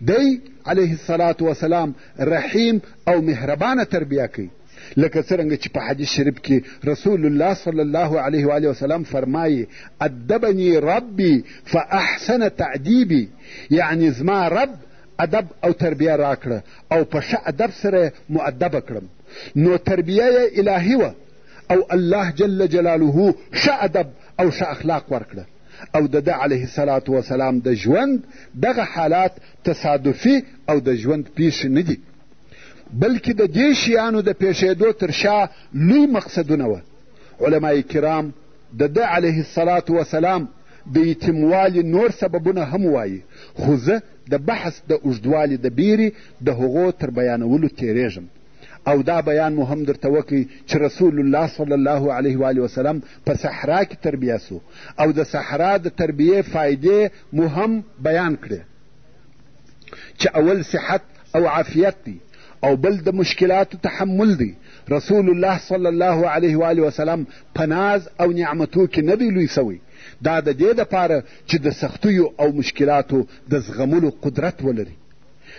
دی علیه الصلاة وسلام رحیم او مهربانه تربیه کوي لکه څرنګه چې په حدیث شریف کې رسول الله صلی الله علیه و وسلم فرمایي ادبني ربي فاحسن تعدیبي یعنی زما رب ادب او تربیه راکړه او په ښه ادب سره مؤدبه کړم نو تربیه یې الهي وه او الله جل جلاله ښه ادب او ښه اخلاق ورکړه او د ده علیه السلام وسلام د ژوند دغه حالات تصادفي او د ژوند پیښې نه دي بلکې د دې شیانو د پېښېدو تر شا لوی مقصدونه وه علما کرام د ده علیه الصلاة وسلام د یتیموالي نور سببونه هم وایي خو زه د بحث د اوږدوالي د بیرې د هغو تر بیانولو تیریږم او دا بیان مو هم درته وکړي چې رسول الله صلی الله علیه و وسلم په صحرا کې تربیه سو او د صحرا د تربیې فایدې مو هم بیان کړې چې اول صحت او عافیت دی او بل د مشکلاتو تحمل دی رسول الله صلی الله علیه و وسلم په ناز او نعمتو کې نه دی لوی سوی دا د دې دپاره چې د سختیو او مشکلاتو د زغملو قدرت ولري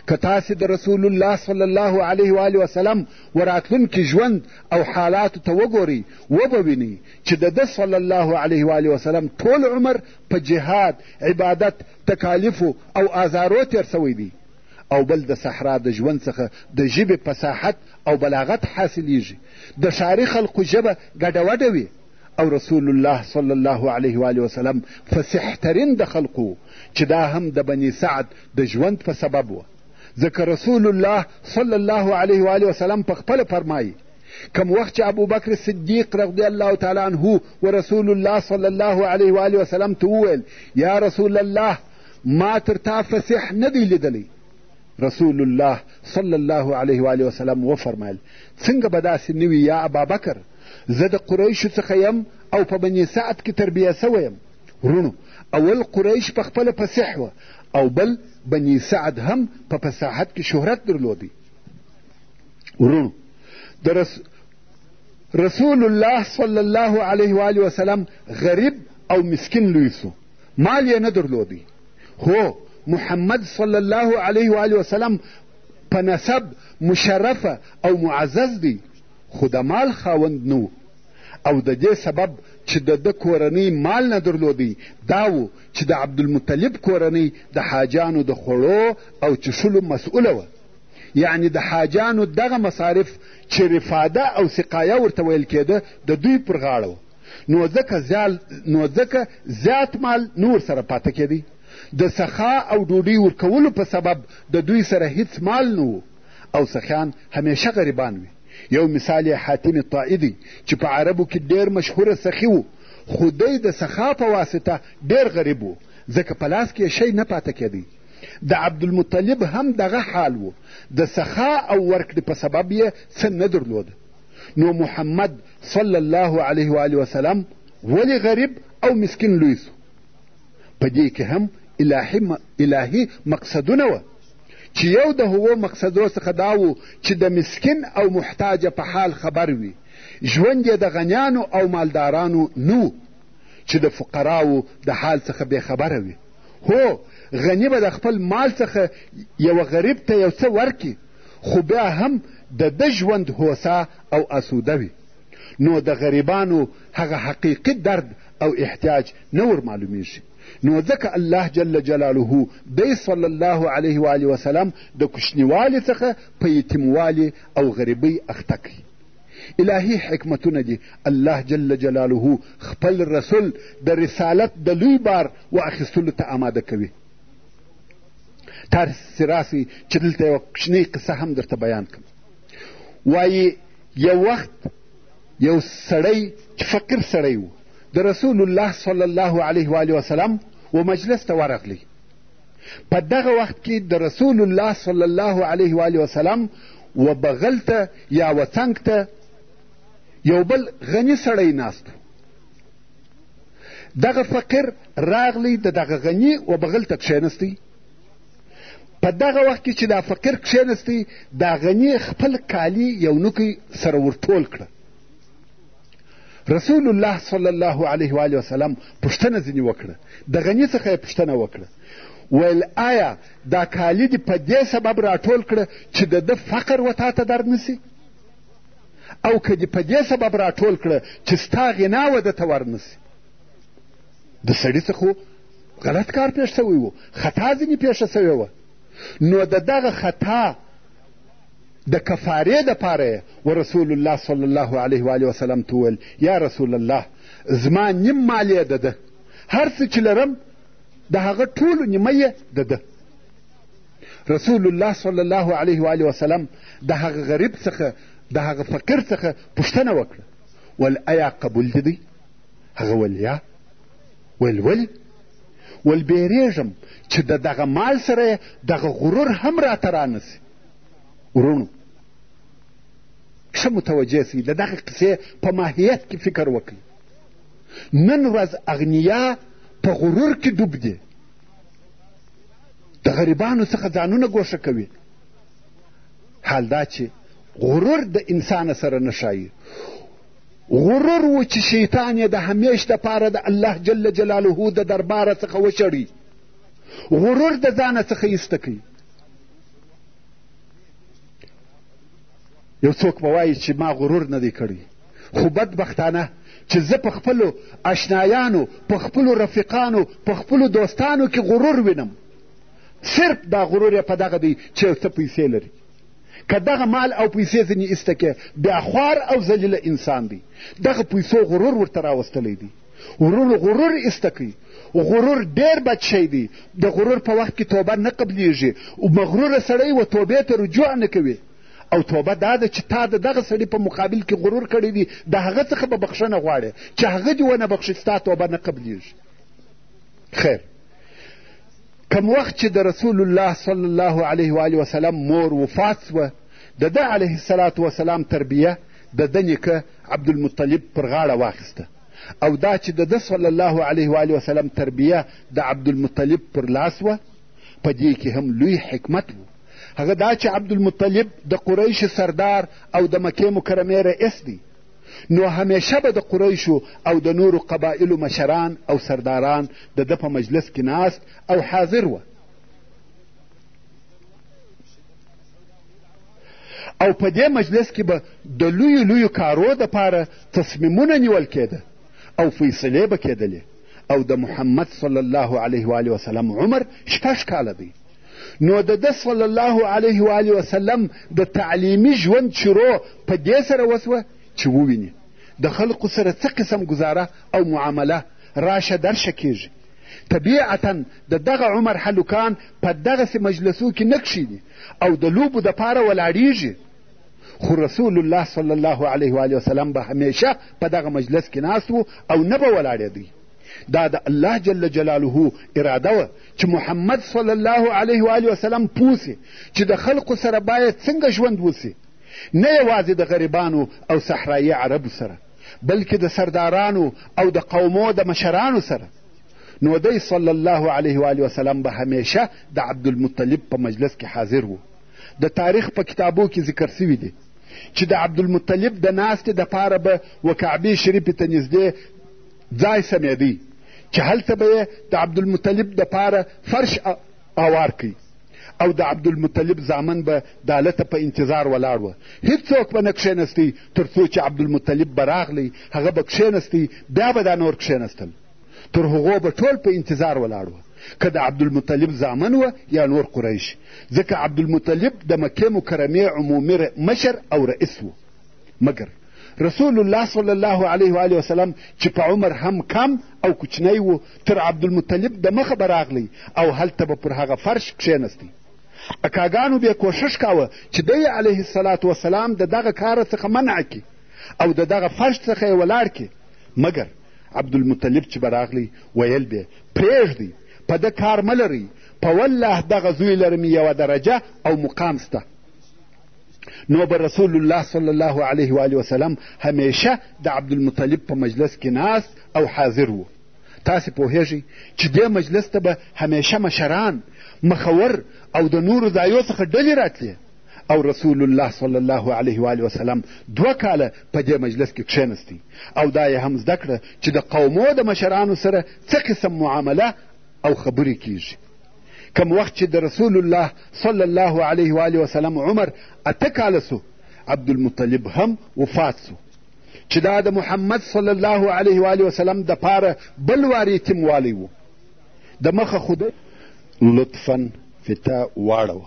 که تاسې د رسول الله صلی الله علیه و آله وسلم و راتلونکي ژوند او حالاتو ته وګورئ وبه وینئ چې د ده صلی الله علیه و آله وسلم ټول عمر په جهاد عبادت تکالیفو او آزارو تېر سوی دی او بل د صحرا د ژوند څخه د ژبې فصاحت او بلاغت حاصلیږي د ښاري خلقو ژبه ګډوډه وي او رسول الله صلی الله علیه و آله وسلم فصیح ترین د خلقو چې دا هم د بني سعد د ژوند په سبب وه ځکه رسول الله صلی الله علیه و آله وسلم په خپله فرمایي کم وخت چې ابوبکر صدیق رضی الله تعالی عنه و رسول الله صلی الله علیه و آله وسلم ته وویل یا رسول الله ما تر تا فسیح نه دی لیدلی رسول الله صلی الله علیه و آله وسلم وفرمایل څنګه به داسې نه وي یا ابابکر زه د قریشو څخه یم او په بني سعد کې تربیه سوی یم وروڼو اول قریش په خپله فسیح وه او بل بني سعد هم په فصاحت کې شهرت درلودی ورونو د رس رسول الله صلی الله علیه و آله وسلم غریب او مسکین لوی سو مال یې نه درلودی هو محمد صلی الله علیه و آله وسلم په نسب مشرفه او معزز دی خو د مال خاوند نه و او د دې سبب چې د ده کورنۍ مال نه درلودی دا و چې د عبدالمطلب کورنۍ د حاجانو د خوړو او چښلو مسؤله وه یعنی د حاجانو دغه مصارف چې رفاده او سقایه ورته ویل کېده د دوی پر غاړه و نو ځکه نو ځکه زیات مال نه ورسره پاته کېدی د سخا او ډوډۍ ورکولو په سبب د دوی سره هیڅ مال نه و او سخیان همیشه غریبان وي یو مثال یې حاتم طاعي دی چې په عربو کې ډېر مشهوره سخي و خو دی د سخا په واسطه ډېر غریب و ځکه په لاس کې یې شی نه پاته کېدی د عبدالمطلب هم دغه حال و د سخا او ورکړې په سبب یې څه نه درلوده نو محمد صلی الله علیه و وسلم ولې غریب او مسکین لوی سو په دې کې هم الهي, الهي مقصدونه وه چې یو د هغو مقصدو څخه دا و چې د مسکین او محتاج په حال خبر وي ژوند یې د غنیانو او مالدارانو نه چې د فقراو د حال څخه بې خبره وي هو غني به د خپل مال څخه یوه غریب ته یو څه ورکړي خو بیا هم د ده ژوند هوسا او اسوده وي نو د غریبانو هغه حقیقي درد او احتیاج نه ور معلومیږي نو ځکه الله جل جلاله دی صلی الله علیه و آله وسلم د کوچنیوالي څخه په یتیموالي او غریبۍ اخته کوي الهي حکمتونه دي الله جل جلاله خپل رسول د رسالت د لوی بار و اخیستلو ته آماده کوي تاسې راسئ چې دلته یوه کوچنۍ قصه هم درته بیان کړم وایي یو وخت یو سړی چې فقیر سړی و د رسول الله صلی الله علیه و علیه وسلم و مجلس ته ورغلی په دغه وخت کې د رسول الله صلی الله علیه و علیه وسلم و بغل ته یا و څنګ ته یو بل غني سړی ناست دغه فقیر راغلی د دغه غني و بغل ته کښېنستی په دغه وخت کې چې دا فقیر کښېنستی دا غني خپل کالي یو نوکی سره ورټول کړه رسول الله صلی الله علیه و علیه وسلم پوښتنه ځینې وکړه د غني څخه یې پوښتنه وکړه ویل آیا دا کالي دې په دې سبب راټول کړه چې د ده فقر و تا ته در نسی او که دې په دې سبب راټول کړه چې ستا غنا و ده ته ورنسي د سړي څخه غلط کار پېښ شوی و خطا ځینې پېښه شوې وه نو د دغه خطا د کفارې دپاره یې و رسول الله صلی الله علیه وآله وسلم ته وویل یا رسول الله زما نیم مال یې د ده هر څه چې لرم د هغه ټولو نیمه یې د ده رسول الله صلی الله علیه و آله وسلم د هغه غریب څخه د هغه فقیر څخه پوښتنه وکړه ول ایا قبول دې دی هغه ول یا ویل ولې ول بیریږم چې د دغه مال سره دغه غرور هم راته رانسي ورونو ښه متوجه سئ د دغه قصې په ماهیت کې فکر وکړئ نن ورځ اغنیا په غرور کې ډوب دي د غریبانو څخه ځانونه ګوښه کوي حال دا چې غرور د انسان سره نه ښایي غرور و چې شیطان یې د همیش دپاره د الله جل جلاله د درباره څخه وشړي غرور د ځانه څخه ایسته کوي یو څوک به وایي چې ما غرور نه دی کړی خو بدبختانه چې زه په خپلو اشنایانو په خپلو رفیقانو په خپلو دوستانو کې غرور وینم صرف دا غرور یې په دغه دی چې یو څه پیسې لري که دغه مال او پیسې ځینې ایسته کې بیا خوار او ذلیله انسان دی دغه پیسو غرور ورته راوستلی دی ورور غرور ایسته کوي غرور ډیر بد شی دی د غرور په وخت کې توبه نه قبلیږي مغروره سړی و توبې ته رجوع نه کوي او توبه دا ده چې تا د دغه سړي په مقابل کې غرور کړی وي د هغه څخه به بخښنه غواړې چې هغه دې ونه بخښي ستا توبه نه قبلیږي خیر کم وخت چې د رسول الله صلی الله علیه و آله وسلم مور وفات سوه د ده علیه السلام وسلام تربیه د ده نیکه عبدالمطلب پر غاړه واخیسته او دا چې د ده صلی الله علیه و آله وسلم تربیه د عبدالمطلب پر لاس وه په دې کې هم لوی حکمت و هغه دا چې عبدالمطلب د قریش سردار او د مکې مکرمې رئیس دی نو همیشه به د قریشو او د نورو قبایلو مشران او سرداران د ده په مجلس کې ناست او حاضر وه او په دې مجلس کې به د لویو لویو کارو دپاره تصمیمونه نیول کېده او فیصلې به کېدلې او د محمد صلی الله علیه و وسلم عمر شپږ کاله دی نو د ده صلی الله علیه و علیه وسلم د تعلیمي ژوند چیرو په دې سره وسوه چې وویني د خلقو سره څه قسم ګزاره او معامله راشه درشه کیږي طبیعتا د دغه عمر هلکان په دغسې مجلسو کې نه کښېني او د لوبو دپاره ولاړیږي خو رسول الله صلی الله علیه و وسلم به همیشه په دغه مجلس کې ناست و او نه به ولاړېدی دا د الله جل جلاله اراده وه چې محمد صلی الله علیه و وسلم پوسي چې د خلقو سره باید څنګه ژوند وسی نه یوازې د غریبانو او صحرایي عربو سره بلکې د سردارانو او د قومو د مشرانو سره نو دی صلی الله علیه و وسلم به همیشه د عبدالمطلب په مجلس کې حاضر و د تاریخ په کتابو کې ذکر شوي دي چې د عبدالمطلب د ناستې دپاره به و کعبې شریفې ته نږدې ځای سمېدی چې هلته به یې د عبدالمطلب دپاره فرش اوار کوي او د عبدالمطلب زامن به د هلته په انتظار ولاړ وه هیڅوک به نه کښېنستی تر څو چې عبدالمطلب به راغلی هغه به کښېنستی بیا به دا نور کښېنستل تر هغو به ټول په انتظار ولاړ وه که د عبدالمطلب زامن وه یا نور قریش ځکه عبدالمطلب د مکې مکرمې عمومي مشر او رئیس و مګر رسول الله صلی الله علیه و آله وسلم چې په عمر هم کم او کوچنی و تر عبدالمطلب د مخه به راغلی او هلته به پر هغه فرش کښېنستی اکاګانو بیا کوښښ کاوه چې دی علیه السلام وسلام د دغه کاره څخه منع کړي او د دغه فرش څخه یې ولاړ کړي مګر عبدالمطلب چې به راغلی ویل به پرېږدئ په ده کار مه لرئ په والله دغه زوی لرم یوه درجه او مقام سته نو به رسول الله صلی الله علیه و آله وسلم همیشه د عبدالمطلب په مجلس کې ناست او حاضر و تاسې پوهیږئ چې دې مجلس ته به همیشه مشران مخور او د نورو ځایو څخه ډلې راتلې او رسول الله صلی الله علیه و آله وسلم دوه کاله په دې مجلس کې کښېنستی او دا یې هم زده کړه چې د قومو د مشرانو سره څه قسم معامله او خبرې کیږي کم وخت چې د رسول الله صلی الله علیه و آله وسلم عمر اته کاله سو عبدالمطلب هم وفات سو چې دا د محمد صلی الله علیه و آله وسلم د پاره بل وار یتیموالی و د مخه خدای لطفا فتا واړوه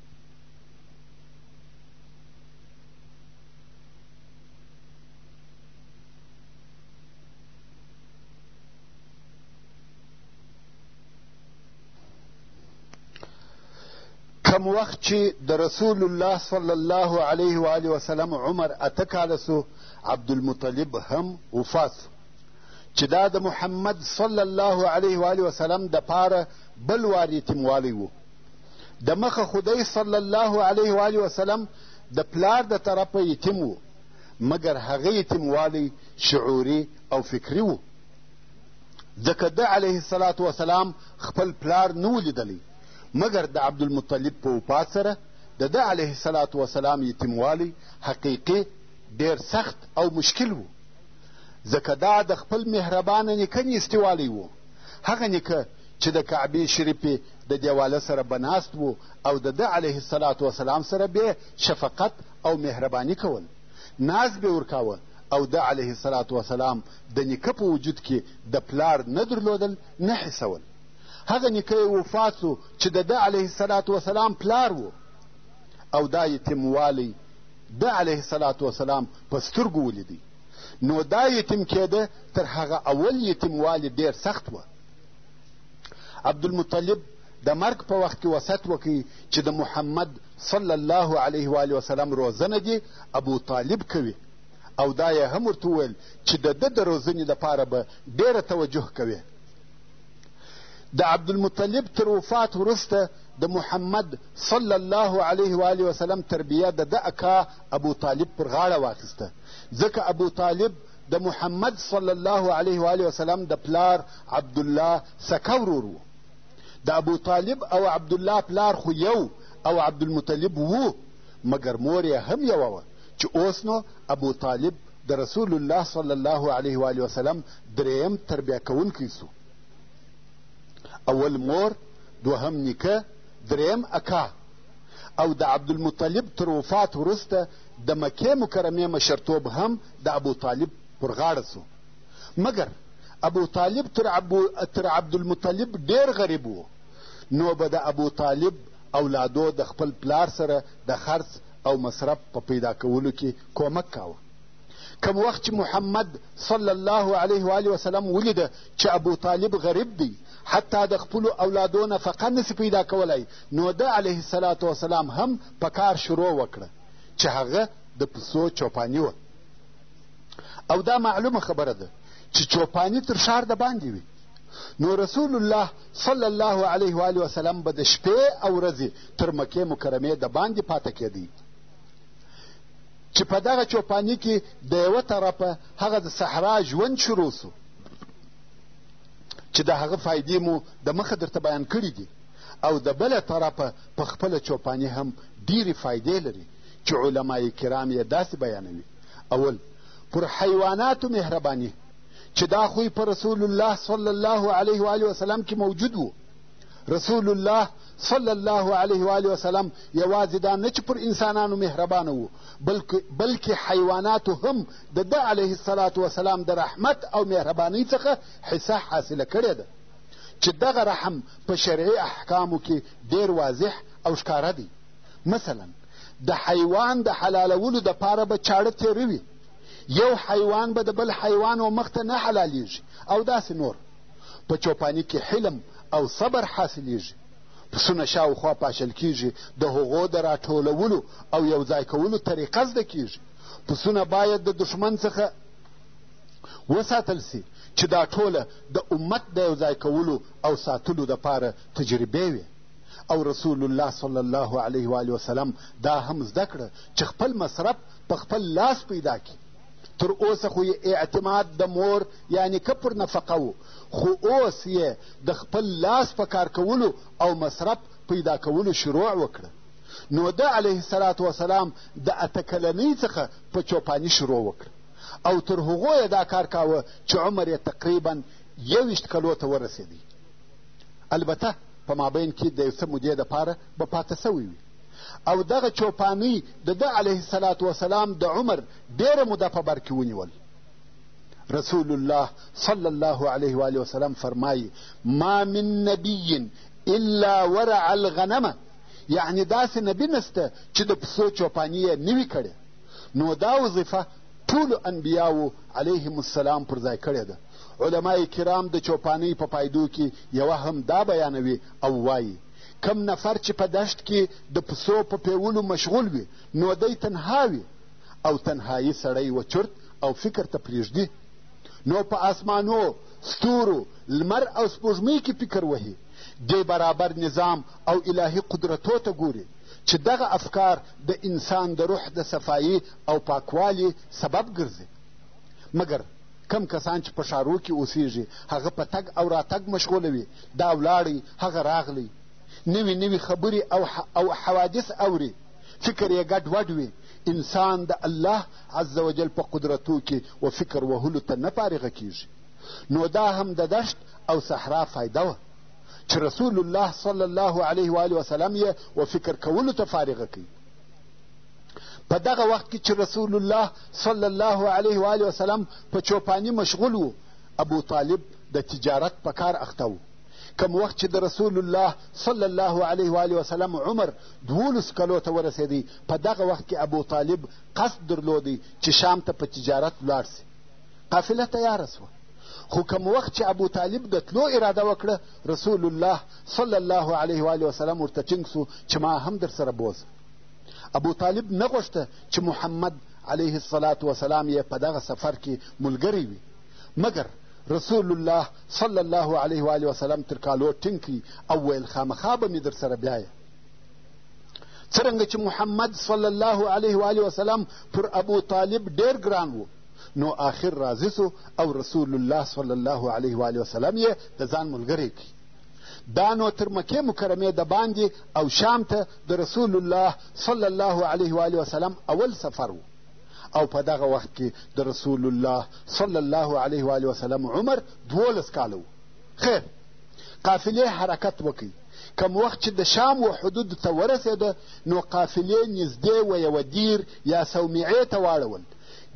کم وخت چې د رسول الله صلی الله علیه و آله وسلم عمر اته کاله سو عبدالمطلب هم وفات سو چې دا د محمد صلی الله علیه و آله وسلم دپاره بل وار یتیموالی و د مخه خو دی صلی الله علیه و آله وسلم د پلار د طرفه یتیم و مګر هغه یتیموالی شعوري او فکري و ځکه ده علیه الصلاة وسلام خپل پلار نه و لیدلی مګر د عبدالمطلب په وفات سره د ده علیه الصلاة وسلام یتیموالی حقیقي ډېر سخت او مشکل و ځکه دا د خپل مهربانه نیکه نیستوالی و هغه نیکه چې د کعبې شریفې د دېواله سره به ناست وو او د ده علیه الصلاة وسلام سره به شفقت او مهرباني کول ناز به ورکاوه او د علیه الصلاة وسلام د نیکه په وجود کې د پلار نه درلودل نه حسول هغه نیکه یې وفات سو چې د ده علیه الصلاة وسلام پلار و او دا یتیموالی د علیه الصلاة وسلام په سترګو ولیدی نو دا یتیم کېده تر هغه اول یتیموالی ډېر سخت وه عبدالمطلب د مرګ په وخت کې وسط وکړي چې د محمد صلی الله علیه و وسلم روزنه دې ابو طالب کوي او دا یې هم ورته وویل چې د ده د روزنې لپاره به ډېره توجه کوي د عبدالمطلب تر وفات وروسته د محمد صلی الله علیه و آله وسلم تربیه د ده اکا ابو طالب پر غاړه واخیسته ځکه ابو طالب د محمد صلی الله علیه وآله وسلم د پلار عبدالله سکه ورور و د ابو طالب او عبدالله پلار خو یو او عبدالمطلب وو مګر مور یې هم یوه وه چې اوس نو ابو طالب د رسول الله صلی الله علیه وآله وسلم دریم تربیه کوونکی سو اول مور دوهم نیکه دریم اکا او د عبدالمطلب تر وفات وروسته د مکې مکرمې مشرتوب هم د ابو طالب پر غاړه سو مګر ابو طالب تر, ابو تر عبدالمطلب ډېر غریب و نو به د ابو طالب اولادو د خپل پلار سره د خرڅ او مصرف په پیدا کولو کې کومک کاوه کم وخت چې محمد صلی الله علیه و وسلم ولیده چې ابو طالب غریب دی حتی د خپلو اولادو نفقه نسی پیدا کولای نو ده علیه السلام هم په کار شروع وکړه چې هغه د پسو چوپاني وه او دا معلومه خبره ده چې چوپاني تر ښار د باندې وي نو رسول الله صلی الله علیه و وسلم به د شپې او ورځې تر مکې مکرمې د باندې پاته کېدی چې په دغه چوپاني کې د یوه طرفه هغه د صحرا ژوند شروع سو چې د هغه فایدې مو د مخه درته بیان کړي دي او د بله طرفه په خپله چوپاني هم ډېرې فایدې لري چې علماء کرام یې داسې بیانوي اول پر حیواناتو مهرباني چې دا خوی په رسول الله صلی الله علیه و آله وسلم کې موجود و رسول الله صلی الله علیه و آله وسلم یوازې دا نه چې پر انسانانو مهربانه و بلکې بلکې حیواناتو هم د ده علیه الصلاة وسلام د رحمت او مهربانۍ څخه حصه حاصله کړې ده چې دغه رحم په شرعي احکامو کې ډېر واضح او ښکاره دی مثلا د حیوان د حلالولو دپاره به چاړه تېره وي یو حیوان به د بل حیوان و مخته نه حلالیږي او داسې نور په چوپاني کې حلم او صبر حاصلیږي پسونه شاوخوا پاشل کیږي د هغو د راټولولو او یو ځای کولو طریقه زده کیږي پسونه باید د دښمن څخه وساتل سي چې دا ټوله د امت د یو ځای کولو او ساتلو دپاره تجربې وې او رسول الله صلی الله علیه و وسلم دا هم زده کړه چې خپل مصرف په خپل لاس پیدا کړي تر اوسه خو یې اعتماد د مور یعنی که پر نفقه و خو اوس یې د خپل لاس په کار کولو او مصرف پیدا کولو شروع وکړه نو ده علیه السلام د اته کلنۍ څخه په چوپاني شروع وکړه او تر هغو یې دا کار کاوه چې عمر یې تقریبا یوویشت کلو ته ورسېدی البته په مابین کې د یو څه مودې دپاره به پاته سوی وي او دغه چوپاني د ده علیه السلام وسلام د عمر ډېره موده په بر کې ونیول رسول الله صلی الله علیه و آله وسلم فرمایي ما من نبی الا ورع الغنمه یعنې داسې نبي نسته چې د پسو چوپاني یې نه وي کړې نو دا وظیفه ټولو انبیاوو علیهم السلام پر ځای کړې ده علما کرام د چوپانۍ په پایدو کې یوه هم دا بیانوي او وایي کم نفر چې په دشت کې د پسو په پیولو مشغول وي نو دی تنها وي او تنهایی سړی و چرت او فکر ته پرېږدي نو په آسمانو ستورو لمر او سپوږمۍ کې فکر وهي دی برابر نظام او الهي قدرتو ته ګوري چې دغه افکار د انسان د روح د صفایي او پاکوالي سبب ګرځي مګر کم کسان چې په ښارو کې اوسېږي هغه په تګ او راتګ مشغوله وي دا ولاړی هغه راغلی نوي نوي خبرې او, او حوادث اوري فکر یې ګډ وډ وي انسان د الله عز وجل په قدرتو کې و فکر وهلو ته نه فارغه کیږي نو دا هم د دشت او صحرا فایده وه چې رسول الله صلی الله علیه و آله وسلم یې و فکر کولو ته فارغه کوي په دغه وخت کې چې رسول الله صلی الله علیه و آله وسلم په چوپانی مشغول و ابو طالب د تجارت په کار اخته و کم وخت چې د رسول الله صلی الله علیه و آله وسلم عمر دولس کلو ته ورسېدی په دغه وخت کې ابو طالب قصد درلودی چې شام ته په تجارت ولاړ سي قافله تیاره سوه خو کم وخت چې ابو طالب د تلو اراده وکړه رسول الله صلی الله علیه و وسلم ورته ټینګ سو چې ما هم در سره بوځه ابو طالب نه غوښته چې محمد علیه الصلاة وسلام یې په دغه سفر کې ملګری وي مګر رسول الله صلی الله علیه و وسلم تر کالو ټینګ کړي او ویل خامخا به مې در سره بیایه څرنګه چې محمد صلی الله علیه و وسلم پر ابو طالب ډېر ګران و نو آخر راضي سو او رسول الله صلی الله علیه و آله وسلم یې د ځان ملګری کړي دا نو تر مکې مکرمې د باندې او شام ته د رسول الله صلی الله علیه و آله وسلم اول سفر و او په دغه وخت کې د رسول الله صلی الله علیه و آله وسلم عمر دولس کاله و خیر قافلې حرکت وکړي کم وخت چې د شام و حدود ته ورسېده نو قافلې نږدې و یوه دیر یا صومعې ته واړول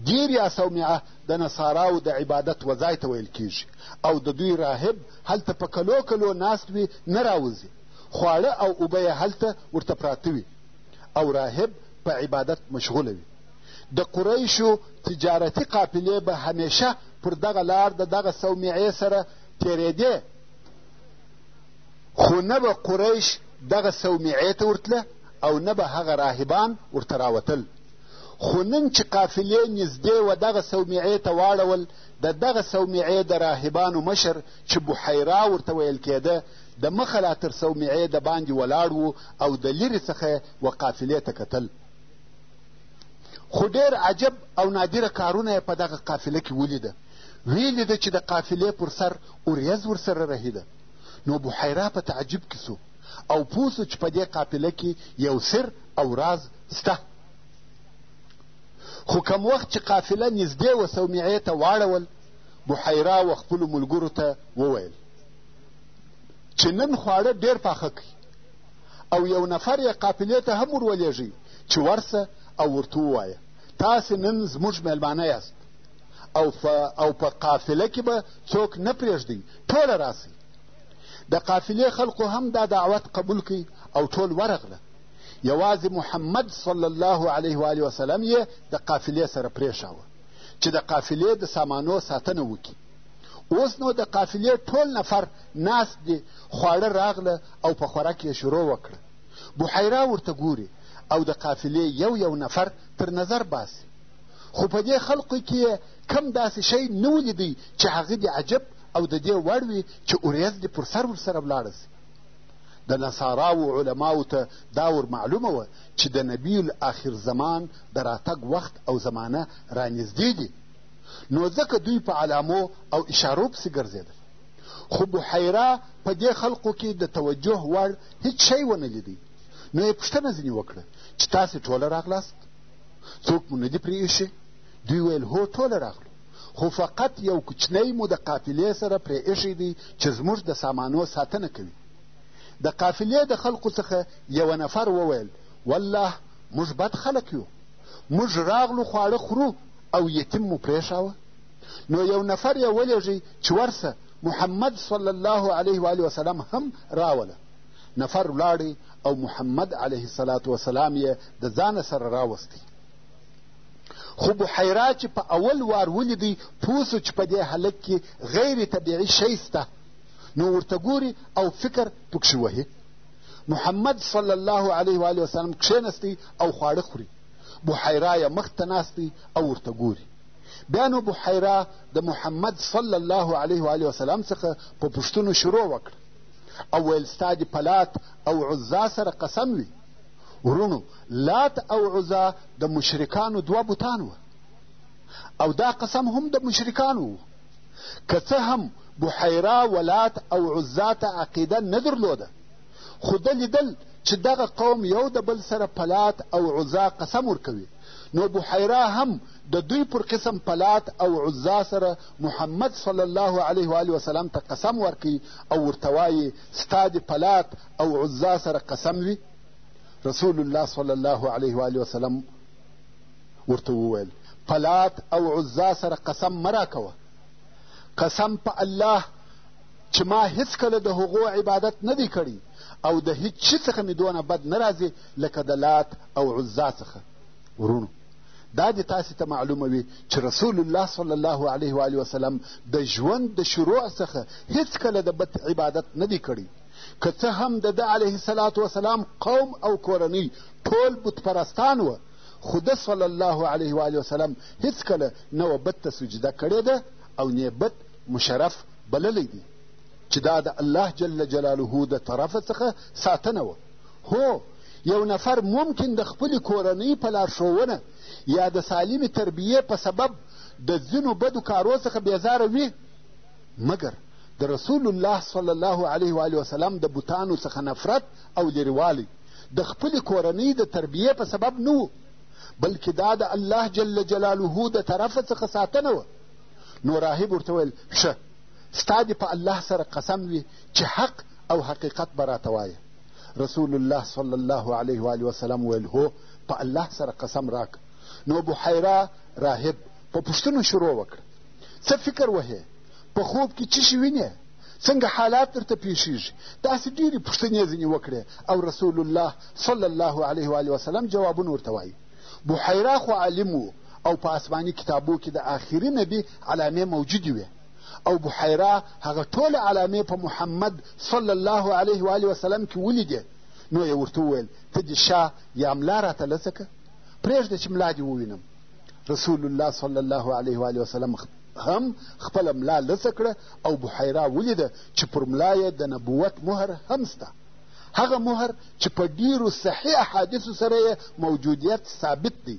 ګیر یا صومعه د نصاراو د عبادت و ځای ته ویل کیږي او د دوی راهب هلته په کلو کلو ناست وي نه راوځي خواړه او اوبه یې هلته ورته پراته وي او راهب په عبادت مشغوله وي د قریشو تجارتي قافلې به همیشه پر دغه لار د دغه صومعې سره تېرېدې خو نه به قریش دغه صومعې ته ورتله او نه به هغه راهبان ورته راوتل خو نن چې قافلې نږدې و دغه صومعې ته واړول د دغه صومعې د راهبانو مشر چې بحیرا ورته ویل کېده د مخه لا تر صومعې د باندې ولاړ و او د لرې څخه و قافلې ته کتل خو ډېر عجب او نادره کارونه یې په دغه قافله کې ولیده ویې لیده چې د قافلې پر سر اوریځ ورسره رهیده نو بحیرا په تعجب کې سو او پوه سو چې په دې قافله کې یو سر او راز سته خو کم وخت چې قافله نږدې و صومعې ته واړول بحیرا و خپلو ملګرو ته وویل چې نن خواړه ډېر پاخه کړي او یو نفر یې قافلې ته هم ورولېږي چې ورسه او ورته ووایه تاسې نن زموږ میلمانه یاست او په او په قافله کې به څوک نه پرېږدئ ټوله راسئ د قافلې خلقو هم دا دعوت قبول کړي او ټول ورغله یوازې محمد صلی الله علیه و آله وسلم یې د قافلې سره پرېښاوه چې د قافلې د سامانو ساتنه وکړي اوس نو د قافلې ټول نفر ناست دي خواړه راغله او په خوراک یې شروع وکړه بحیرا ورته ګوري او د قافلې یو یو نفر تر نظر باسي خو په دې خلقو کې یې کم داسې شی نه ولیدی چې هغه دې عجب او د دې وړ وي چې ورېځ دې پر سر ورسره ولاړه شي د نصاراو علماو ته دا ور معلومه وه چې د نبي الاخر زمان د راتګ وخت او زمانه رانږدې دي نو ځکه دوی په علامو او اشارو پسې ګرځېدل خو بحیرا په دې خلقو کې د توجه وړ هیڅ شی ونه لیدی نو یې پوښتنه ځینې وکړه چې تاسې ټوله راغلاست څوک مو نه دي پرې ایښي دوی ویل هو ټوله راغلو خو فقط یو کوچنی مو د قافلې سره پرې ایښی دی چې زموږ د سامانو ساتنه کوي د قافلې د خلقو څخه یوه نفر وویل والله موږ بد خلک یو موږ راغلو خواړه خورو او یتیم مو پرېښاوه نو یو نفر یې ولېږئ چې ورسه محمد صلی الله علیه و وسلم هم راوله نفر ولاړی او محمد علیه السلام یې د ځانه سره راوستی خو بحیرا چې په اول وار ولیدی پوه سو چې په دې هلک کې غیر طبیعي شی سته نو ورته ګوري او فکر پکښې وهي محمد صلی الله علیه و آله وسلم کښېنستی او خواړه خوري بحیرا یې مخ ته ناستی او ورته ګوري بیا نو بحیرا د محمد صلی الله علیه و آله وسلم څخه په پوښتنو شروع وکړه او ویل ستا د پلات او عزا سره قسم وي وروڼو لات او عزا د مشرکانو دوه بوتان وه او دا قسم هم د مشرکانو و که څه هم بحیرا ولات او عزا ته عقیده نه درلوده خو ده لیدل چې دغه قوم یو د بل سره پلات او عزا قسم ورکوي نو بحیرا هم د دوی پر قسم پلات او عزا سره محمد صلی الله علیه و وسلم ته قسم ورکوي او ورته وایي ستا د پلات او عزا سره قسم وي رسول الله صلی الله علیه و آله وسلم ورته وویل پلات او عزا سره قسم مه راکوه قسم په الله چې ما هیڅکله د هغو عبادت نه دی کړی او د هیڅ شي څخه مې دونه بد نه راځي لکه د لات او عزا څخه ورونو دا دې تاسې ته معلومه وي چې رسول الله صلی الله علیه و وسلم د ژوند د شروع څخه هیڅکله د بت عبادت نه دی کړی که څه هم د ده علیه الصلاة وسلام قوم او کورنۍ ټول بتپرستان وه خو ده صلی الله علیه و آله وسلم هیڅکله نه وه بت ته سجده کړې ده او نه بت مشرف بللی دی چې دا د الله جل جلاله د طرفه څخه ساتنه وه هو یو نفر ممکن د خپلې کورنۍ په لارښوونه یا د سالمې تربیې په سبب د ځینو بدو کارو څخه بېزاره وي مګر د رسول الله صلی الله علیه و آله وسلم د بوتانو څخه نفرت او لرېوالی د خپلې کورنۍ د تربیې په سبب نه و بلکې دا د الله جل جلاله د طرفه څخه ساتنه وه نو راهب ورته ویل ښه ستا دې په الله سره قسم وي چې حق او حقیقت به راته وایه رسول الله صلی الله علیه و آله وسلم ویل هو په الله سره قسم راک نو بحیرا راهب په پوښتنو شروع وکړه څه فکر وهې په خوب کې څه شي وینې څنګه حالات درته پیښیږي داسې ډېرې پوښتنې ځینې وکړې او رسول الله صلی الله علیه و وسلم جوابونه ورته وایي بحیرا خو عالم و او په آسماني کتابو کې د آخري نبي علامې موجودې وې او بحیرا هغه ټولې علامې په محمد صلی الله علیه و وسلم کې ولیدې نو یې ورته وویل ته دې شا یا ملا راته لڅه که پرېږده چې ملا دې ووینم رسول الله صلی الله علیه و وسلم هم خپله ملا لڅه کړه او بحیرا ولیده چې پر ملا یې د نبوت مهر هم سته هغه مهر چې په ډیرو صحیح احادیثو سره یې موجودیت ثابت دی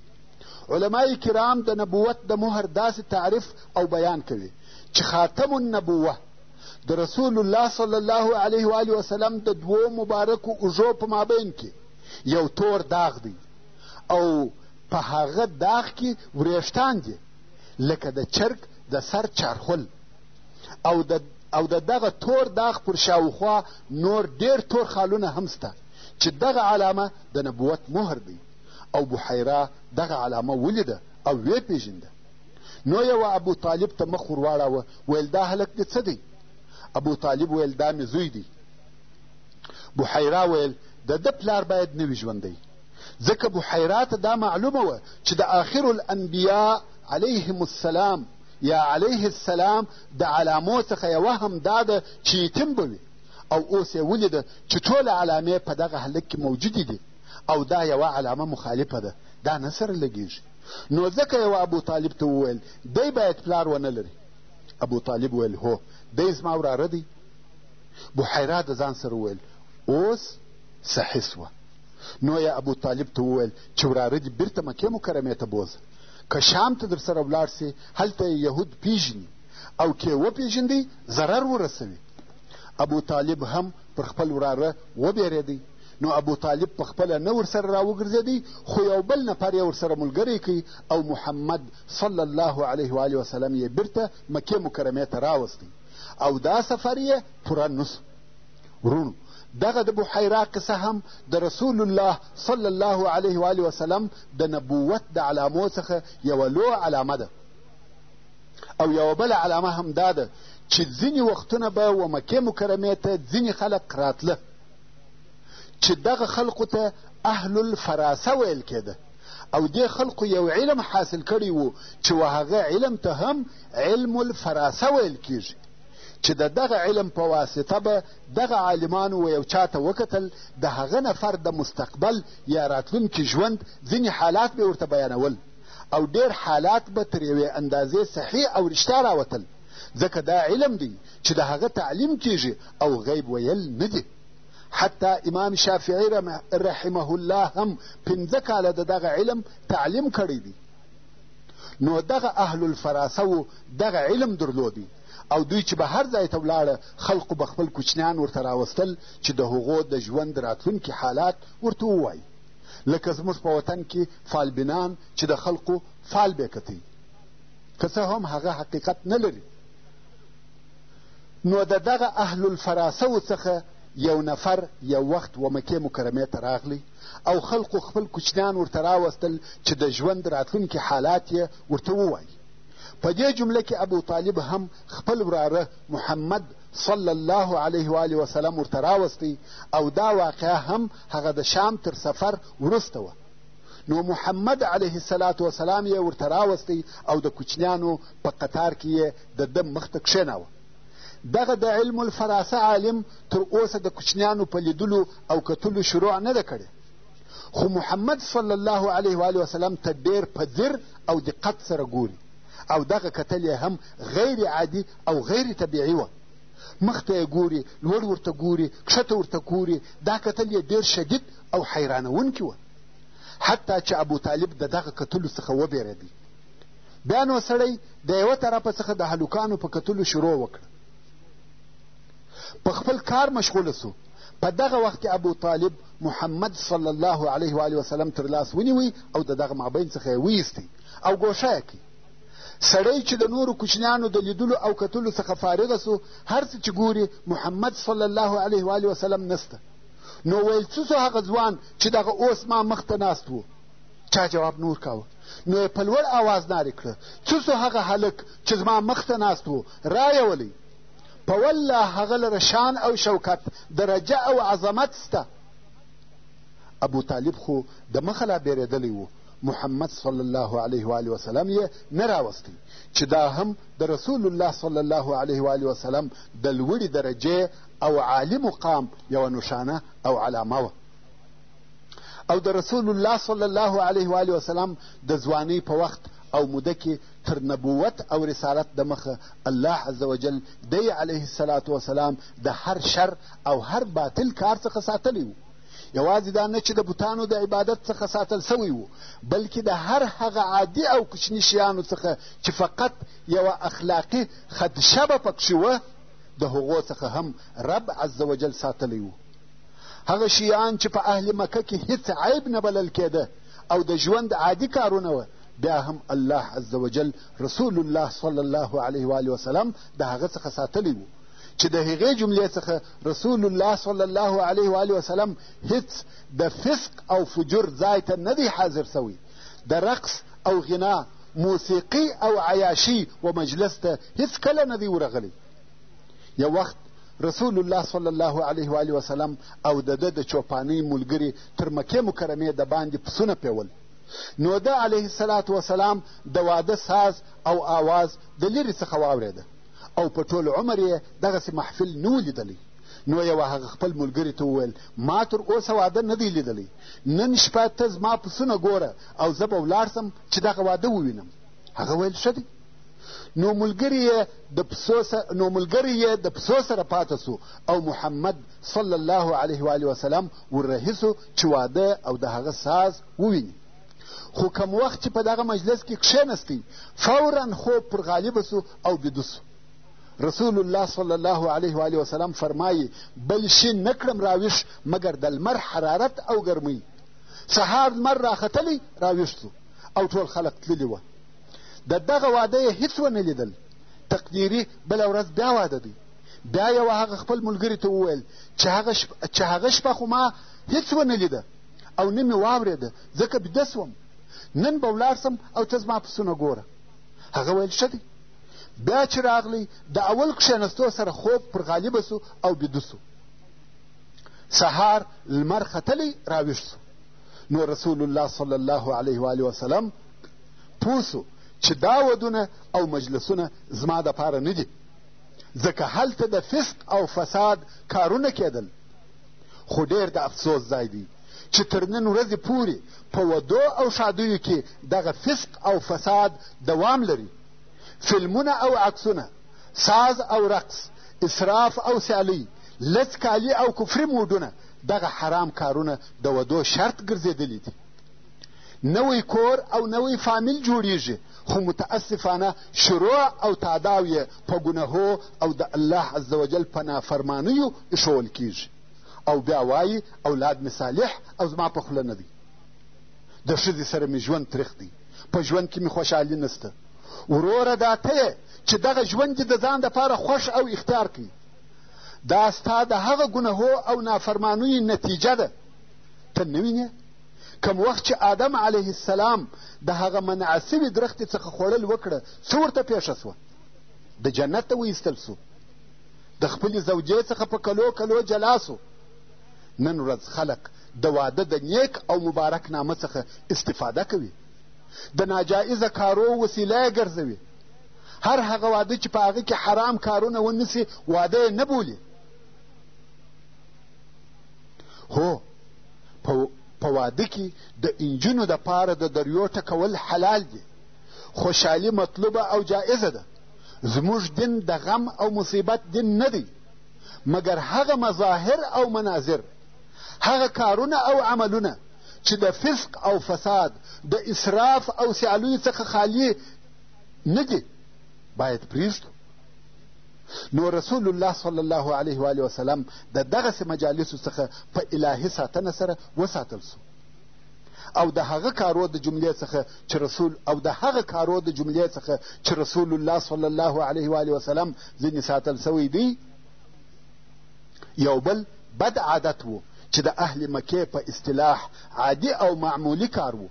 علمای کرام د نبوت د مهر داسې تعریف او بیان کوي چې خاتم النبوه د رسول الله صلی الله علیه و وسلم د دوو مبارکو اوږو په مابین کې یو تور داغ دی او په هغه داغ کې وریښتان دي لکه د چرګ د سر چارخل او د او د دغه تور داغ پر شاوخوا نور ډېر تور خالونه هم سته چې دغه علامه د نبوت مهر دی او بحیرا دغه علامه ولیده او ویې پېژنده نو یوه ابو طالب ته مخ ور واړاوه ویل دا هلک دې څه دی ابو طالب ویل دا مې زوی دی بحیرا ویل د ده پلار باید نه وي ژوندی ځکه بحیرا ته دا معلومه وه چې د آخر الانبیا علیهم السلام یا علیه السلام د علامو څخه یوه هم دا ده چې یتیم به وي او اوس یې ولیده چې ټولې علامې په دغه هلک کې موجودې دي او دا یوه علامه مخالفه ده دا نه سره لګېږي نو ځکه یو ابو طالب ته وویل دی باید پلار ونه لري ابو طالب ویل هو دی زما وراره دی بحیرا د ځان سره وویل اوس صحیح سوه نو یې ابو طالب ته وویل چې وراره دې بیرته مکې مکرمې ته بوځه که شام ته درسره ولاړ سي هلته یې یهود پیژني او که وپیژندی ضرر ورسوي ابو طالب هم پر خپل وراره وبېرېدی نو ابو طالب په خپله نه ورسره راوګرځېدی خو یو بل نفر یې ورسره ملګری کوي او محمد صلی الله علیه و وسلم یې بیرته مکې مکرمې ته راوستی او دا سفر یې پوره نسو ورونو دغه د بحیرا قصه هم د رسول الله صلی الله علیه وآله وسلم د نبوت د علامو څخه یوه لو علامه ده او یوه بله علامه هم دا ده چې ځینې وختونه به و مکې مکرمې ته ځینې خلق راتله چې دغه خلقو ته اهل الفراسه ویل کېده او دې خلقو یو علم حاصل کړی و چې و هغه علم ته هم علم الفراسه ویل کېږي چې د دغه علم په واسطه به دغه عالمانو و یو چا ته وکتل د هغه نفر د مستقبل یا راتلونکي ژوند ځینې حالات به ورته بیانول او ډېر حالات به تر یوې اندازې صحیح او رښتیا راوتل ځکه دا علم دی چې د هغه تعلیم کیږي او غیب ویل نه دي حتی امام شافعي رحمه الله هم پنځه کاله د دغه علم تعلیم کړی دی نو دغه اهل الفراسه و دغه علم درلودی او دوی چې به هر ځای ته ولاړه خلقو به خپل کوچنیان ورته راوستل چې د هغو د ژوند راتلونکي حالات ورته ووایي لکه زموږ په وطن کې فالبینان چې د خلقو فال بې کتی که څه هم هغه حقیقت نه لري نو د دغه اهل الفراسه څخه یو نفر یو وخت و مکې مکرمې ته راغلی او خلقو خپل کوچنیان ورته راوستل چې د ژوند راتلونکي حالات یې ورته ووایي په دې جمله کې ابو طالب هم خپل وراره محمد صلی الله علیه و آله وسلم ورته راوستی او دا واقعه هم هغه د شام تر سفر وروسته وه نو محمد علیه السلام وسلام یې ورته راوستی او د کوچنیانو په قطار کې یې د ده مخته کښېناوه دغه د علم الفراسه عالم تر اوسه د کوچنیانو په لیدلو او کتلو شروع نه ده کړې خو محمد صلی الله علیه و وسلم ته ډېر په ځیر او دقت سره ګوري او دغه کتل یې هم غیر عادي او غیر طبیعي وه مخ ته یې ګوري لوړ ورته ګوري کښته ورته ګوري دا کتل یې ډېر شدید او حیرانوونکي وه حتی چې ابو طالب د دغه کتلو څخه وبېرېدی بیا نو سړی د یوه طرفه څخه د هلکانو په کتلو شروع وکړه په خپل کار مشغوله سو په دغه وخت کې ابو طالب محمد صلی الله علیه و وسلم تر لاس ونیوی او د دغه مابین څخه یې ویستی او ګوښه یې کړي سړی چې د نورو کوچنیانو د لیدلو او کتلو څخه فارغه سو هر څه چې ګوري محمد صلی الله علیه و وسلم نسته نو ویل څه سو هغه ځوان چې دغه اوس ما مخته ناست و چا جواب نور کاوه نو یې په لوړ آواز نارې کړه څه سو هغه هلک چې زما مخته ناست و رایه ولئ په والله هغه لره شان او شوکت درجه او عظمت سته ابو طالب خو د مخه لا بېرېدلی و محمد صلی الله علیه و وسلم یې نه راوستی چې دا هم د رسول الله صلی الله علیه و وسلم د لوړې درجې او عالي مقام یوه نښانه او علامه وه او د رسول الله صلی الله علیه وآله وسلم د ځوانۍ په وخت او موده کې تر نبوت او رسالت د مخه الله عز وجل دی علیه السلام وسلام د هر شر او هر باطل کار څخه ساتلی و یوازې دا نه چې د بوتانو د عبادت څخه ساتل سوی و بلکې د هر هغه عادي او کوچني شیانو څخه چې فقط یوه اخلاقي خدشه به پکښې وه د هغو څخه هم رب عز وجل ساتلی و هغه شیان چې په اهل مکه کې هیڅ عیب نه بلل کېده او د ژوند عادي کارونه وه بیا هم الله عز وجل رسول الله صلی الله علیه و وسلم د هغه څخه ساتلی وو چې د هغې جملې څخه رسول الله صلی الله علیه و وسلم هیڅ د فسق او فجور ځای ته نه دی حاضر سوی د رقص او غنا موسیقي او عیاشي و مجلس ته هیڅکله نه دی ورغلی یو وخت رسول الله صلی الله علیه و علیه وسلم او د ده د چوپانۍ ملګري تر مکې مکرمې د باندې پسونه پیول نو ده علیه السلام وسلام د واده ساز او آواز د لرې څخه واورېده او په ټول عمر یې دغسې محفل نه و لیدلی نو یوه هغه خپل ملګري ته وویل ما تر اوسه واده نه دی لیدلی نن شپه ته زما پسونه ګوره او زه به ولاړ سم چې دغه واده ووینم هغه ویل ښه دی نو ملګری یې د پسو نو ملګری یې د پسو سره پاته سو او محمد صلی الله علیه و آله وسلم وررهي سو چې واده او د هغه ساز وویني خو کم وخت چې په دغه مجلس کې کښېنستی فورا خوب پر غالبه سو او بیده سو رسول الله صلی الله علیه و آله وسلم فرمایي بل شي نه کړم راویښ مګر د لمر حرارت او ګرمۍ سهار لمر راختلی راویښ سو او ټول خلق تللي وه د دغه واده یې هیڅ ونه لیدل تقدیري بله ورځ بیا واده دی بیا یوه هغه خپل ملګري ته وویل چې هغه شپه خو ما هیڅ ونه لیده او نه مې واورېده ځکه بیده سوم نن به ولاړ سم او ته زما پسونه ګوره هغه ویل ښه دی بیا چې راغلی د اول کښېنستو سره خوب پر غالبه سو او بیده سو سهار لمر ختلی راویښ سو نو رسول الله صلی الله علیه و وسلم پوه سو چې دا ودونه او مجلسونه زما دپاره نه دي ځکه هلته د فسق او فساد کارونه کېدل خو ډېر د افسوس ځای دی چې تر نن ورځې پورې په ودو او ښادیو کې دغه فسق او فساد دوام لري فلمونه او عکسونه ساز او رقص اسراف او سیالۍ لڅ کالي او کفري موډونه دغه حرام کارونه د ودو شرط ګرځېدلي دي نوی کور او نوی فامیل جوړیږي خو متاسفانه شروع او تاداو یې په ګناهو او د الله عز وجل په نافرمانیو ایښول کیږي او بیا وایي اولاد مې صالح او زما په خوله نه دی د ښځې سره مې ژوند تریخ دی په ژوند کې مې خوشحالي نسته وروره دا ته یې چې دغه ژوند دې د ځان دپاره خوښ او اختیار کړي دا ستا د هغه ګناهو او نافرمانیو نتیجه ده ته نه وینې کوم وخت چې آدم علیه السلام د هغه منع سوي درختې څخه خوړل وکړه څه ورته پېښه سوه د جنت ته وایستل سو د خپلې زوجې څخه په کلو کلو جلا سو نن ورځ خلق د واده د نیک او مبارک نامه څخه استفاده کوي د ناجایزه کارو وسیله یې ګرځوي هر هغه واده چې په هغه کې حرام کارونه ونسي واده یې نه بولي هو په واده کې د انجونو دپاره د دریو ټکول حلال دي خوشحالي مطلوبه او جائزه ده زموږ دین د غم او مصیبت دین نه دی مګر هغه مظاهر او مناظر هغه کارونه او عملونه چې د فسق او فساد د اسراف او سیالیو څخه خالی نه دي باید پرېږدو نو رسول الله صلی الله علیه و آله وسلم د دغسې مجالسو څخه په الهي ساتنه سره وساتل سو او د هغه کارو د جملې څخه چې رسول او د هغه کارو د جملې څخه چې رسول الله صلی الله علیه و آله وسلم ځینې ساتل سوی دی یو بل بد عادت و چې د اهل مکې په اصطلاح عادي او معمولي کار و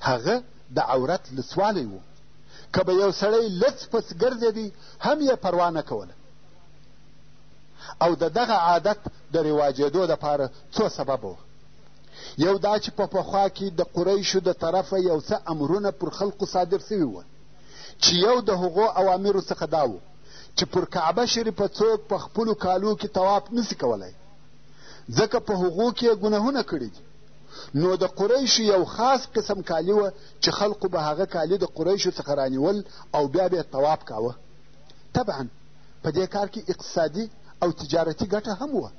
هغه د عورت لسوالی و که به یو سړی لڅ پڅ ګرځېدی هم یې پروا نه کوله او د دغه عادت د رواجېدو دپاره څو سببه وه یو دا چې په پخوا کې د قریشو د طرفه یو څه امرونه پر خلقو صادر سوي وه چې یو د هغو اوامرو څخه دا و چې پر کعبه شریفه څوک په خپلو کالو کې تواب نسی کولی ځکه په هغو کې یې ګناهونه کړي دي نو د قریشو یو خاص قسم کالي وه چې خلقو به هغه کالي د قریشو څخه رانیول او بیا به یې طواف کاوه طبعا په دې کار کې اقتصادي او تجارتي ګټه هم وه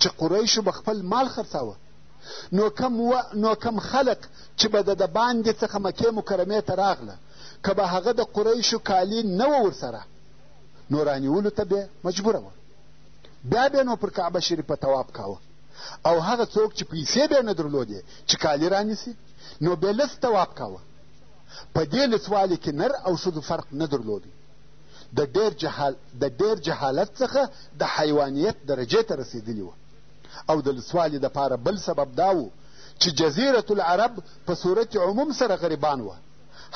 چې قریشو به خپل مال خرڅاوه نو کم, و... نو کم خلق چې به د د باندې څخه مکې مکرمې ته راغله که به هغه د قریشو کالي نه وه ورسره نو رانیولو ته به مجبوره وه بیا به نو پر کعبه شریفه طواف کاوه او هغه څوک چې پیسې به یې نه درلودې چې کالي رانیسي نو بې لس تواب کاوه په دې لسوالي کې نر او ښځو فرق نه درلود د ډېر جهال د ډېر جهالت څخه د حیوانیت درجې ته رسېدلي وه او د لسوالي دپاره بل سبب دا و چې جزیرة العرب په صورت عموم سره غریبان وه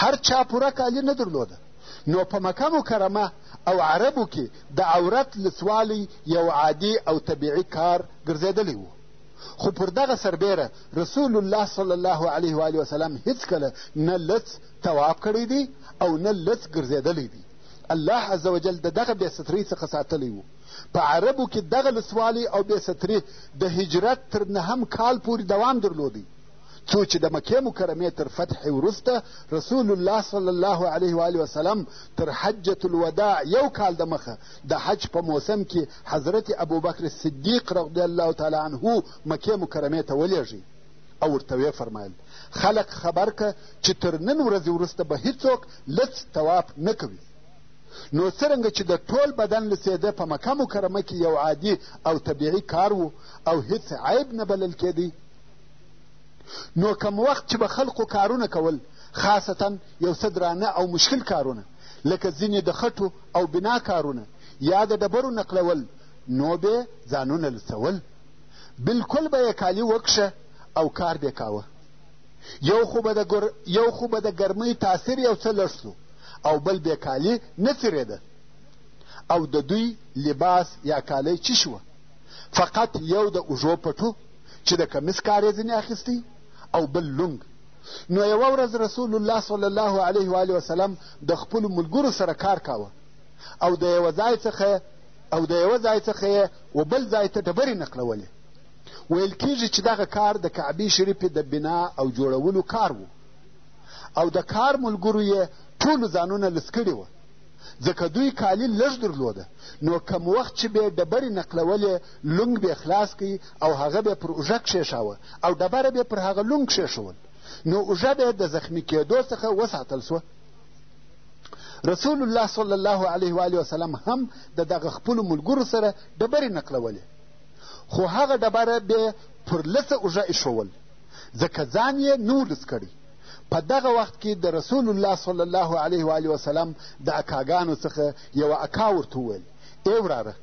هر چا پوره کالي نه درلوده نو په مکه مکرمه او عربو کې د عورت لڅوالی یو عادي او طبیعي کار ګرځېدلی و خو پر دغه سربیره رسول الله صلی الله علیه و وسلم هیڅکله نه لڅ تواب کړی دی او نه لڅ ګرځېدلی دی الله عز وجل د دغه بې سترۍ څخه ساتلی و په عربو کې دغه لسوالی او بې ستري د هجرت تر نهم کال پورې دوام درلودی څو چې د مکې مکرمې تر فتح وروسته رسول الله صلی الله علیه و آله وسلم تر حجة الوداع یو کال د مخه د حج په موسم کې حضرت ابوبکر صدیق رضی الله تعالی عنه مکې مکرمې ته ولېږي او ورته ویې فرمایل خلق خبر که چې تر نن ورځې وروسته به هیڅوک لڅ طواف نه کوي نو څرنګه چې د ټول بدن لسېده په مکه مکرمه کې یو عادي او طبیعي کار و او هیڅ عیب نه بلل کېدی نو کم وخت چې به خلقو کارونه کول خاصتا یو څه درانه او مشکل کارونه لکه ځینې د خټو او بنا کارونه یا د ډبرو نقلول نو به ځانونه لڅول بلکل به یې کالي وکشه او کار به کاوه یو خو به د ګر... یو خو به د ګرمۍ تاثیر یو څه لږ سو او بل بې کالي نه څیرېده او د دوی لباس یا کالۍ چی شوه فقط یو د اوږو پټو چې د کمیس کار یې ځینې اخیستی او بل لونګ نو یوه ورځ رسول الله صلی الله علیه و وسلم د خپلو ملګرو سره کار کاوه او د یوه ځای څخه او د یوه ځای څخه یې و بل ځای ته ډبرې نقلولې ویل کیږي چې دغه کار د کعبې شریفې د بنا او جوړولو کار و او د کار ملګرو یې ټولو ځانونه لس کړي وه ځکه دوی کالي لږ درلوده نو کم وخت چې به ډبرې نقلولې لونګ به خلاص کوي او هغه به پر اوږه کښېښاوه او ډبره به پر هغه لونګ کښېښول نو اوږه به د زخمي کېدو څخه وساتل سوه رسول الله صلی الله علیه و وسلم هم د دغه خپلو ملګرو سره ډبرې نقلولې خو هغه ډبره به پر لڅه اوږه ایښول ځکه ځان یې نولس کړی په دغه وخت کې د رسول الله صلی الله علیه و آله وسلم د اکاګانو څخه یوه اکا ورته وویل ای وراره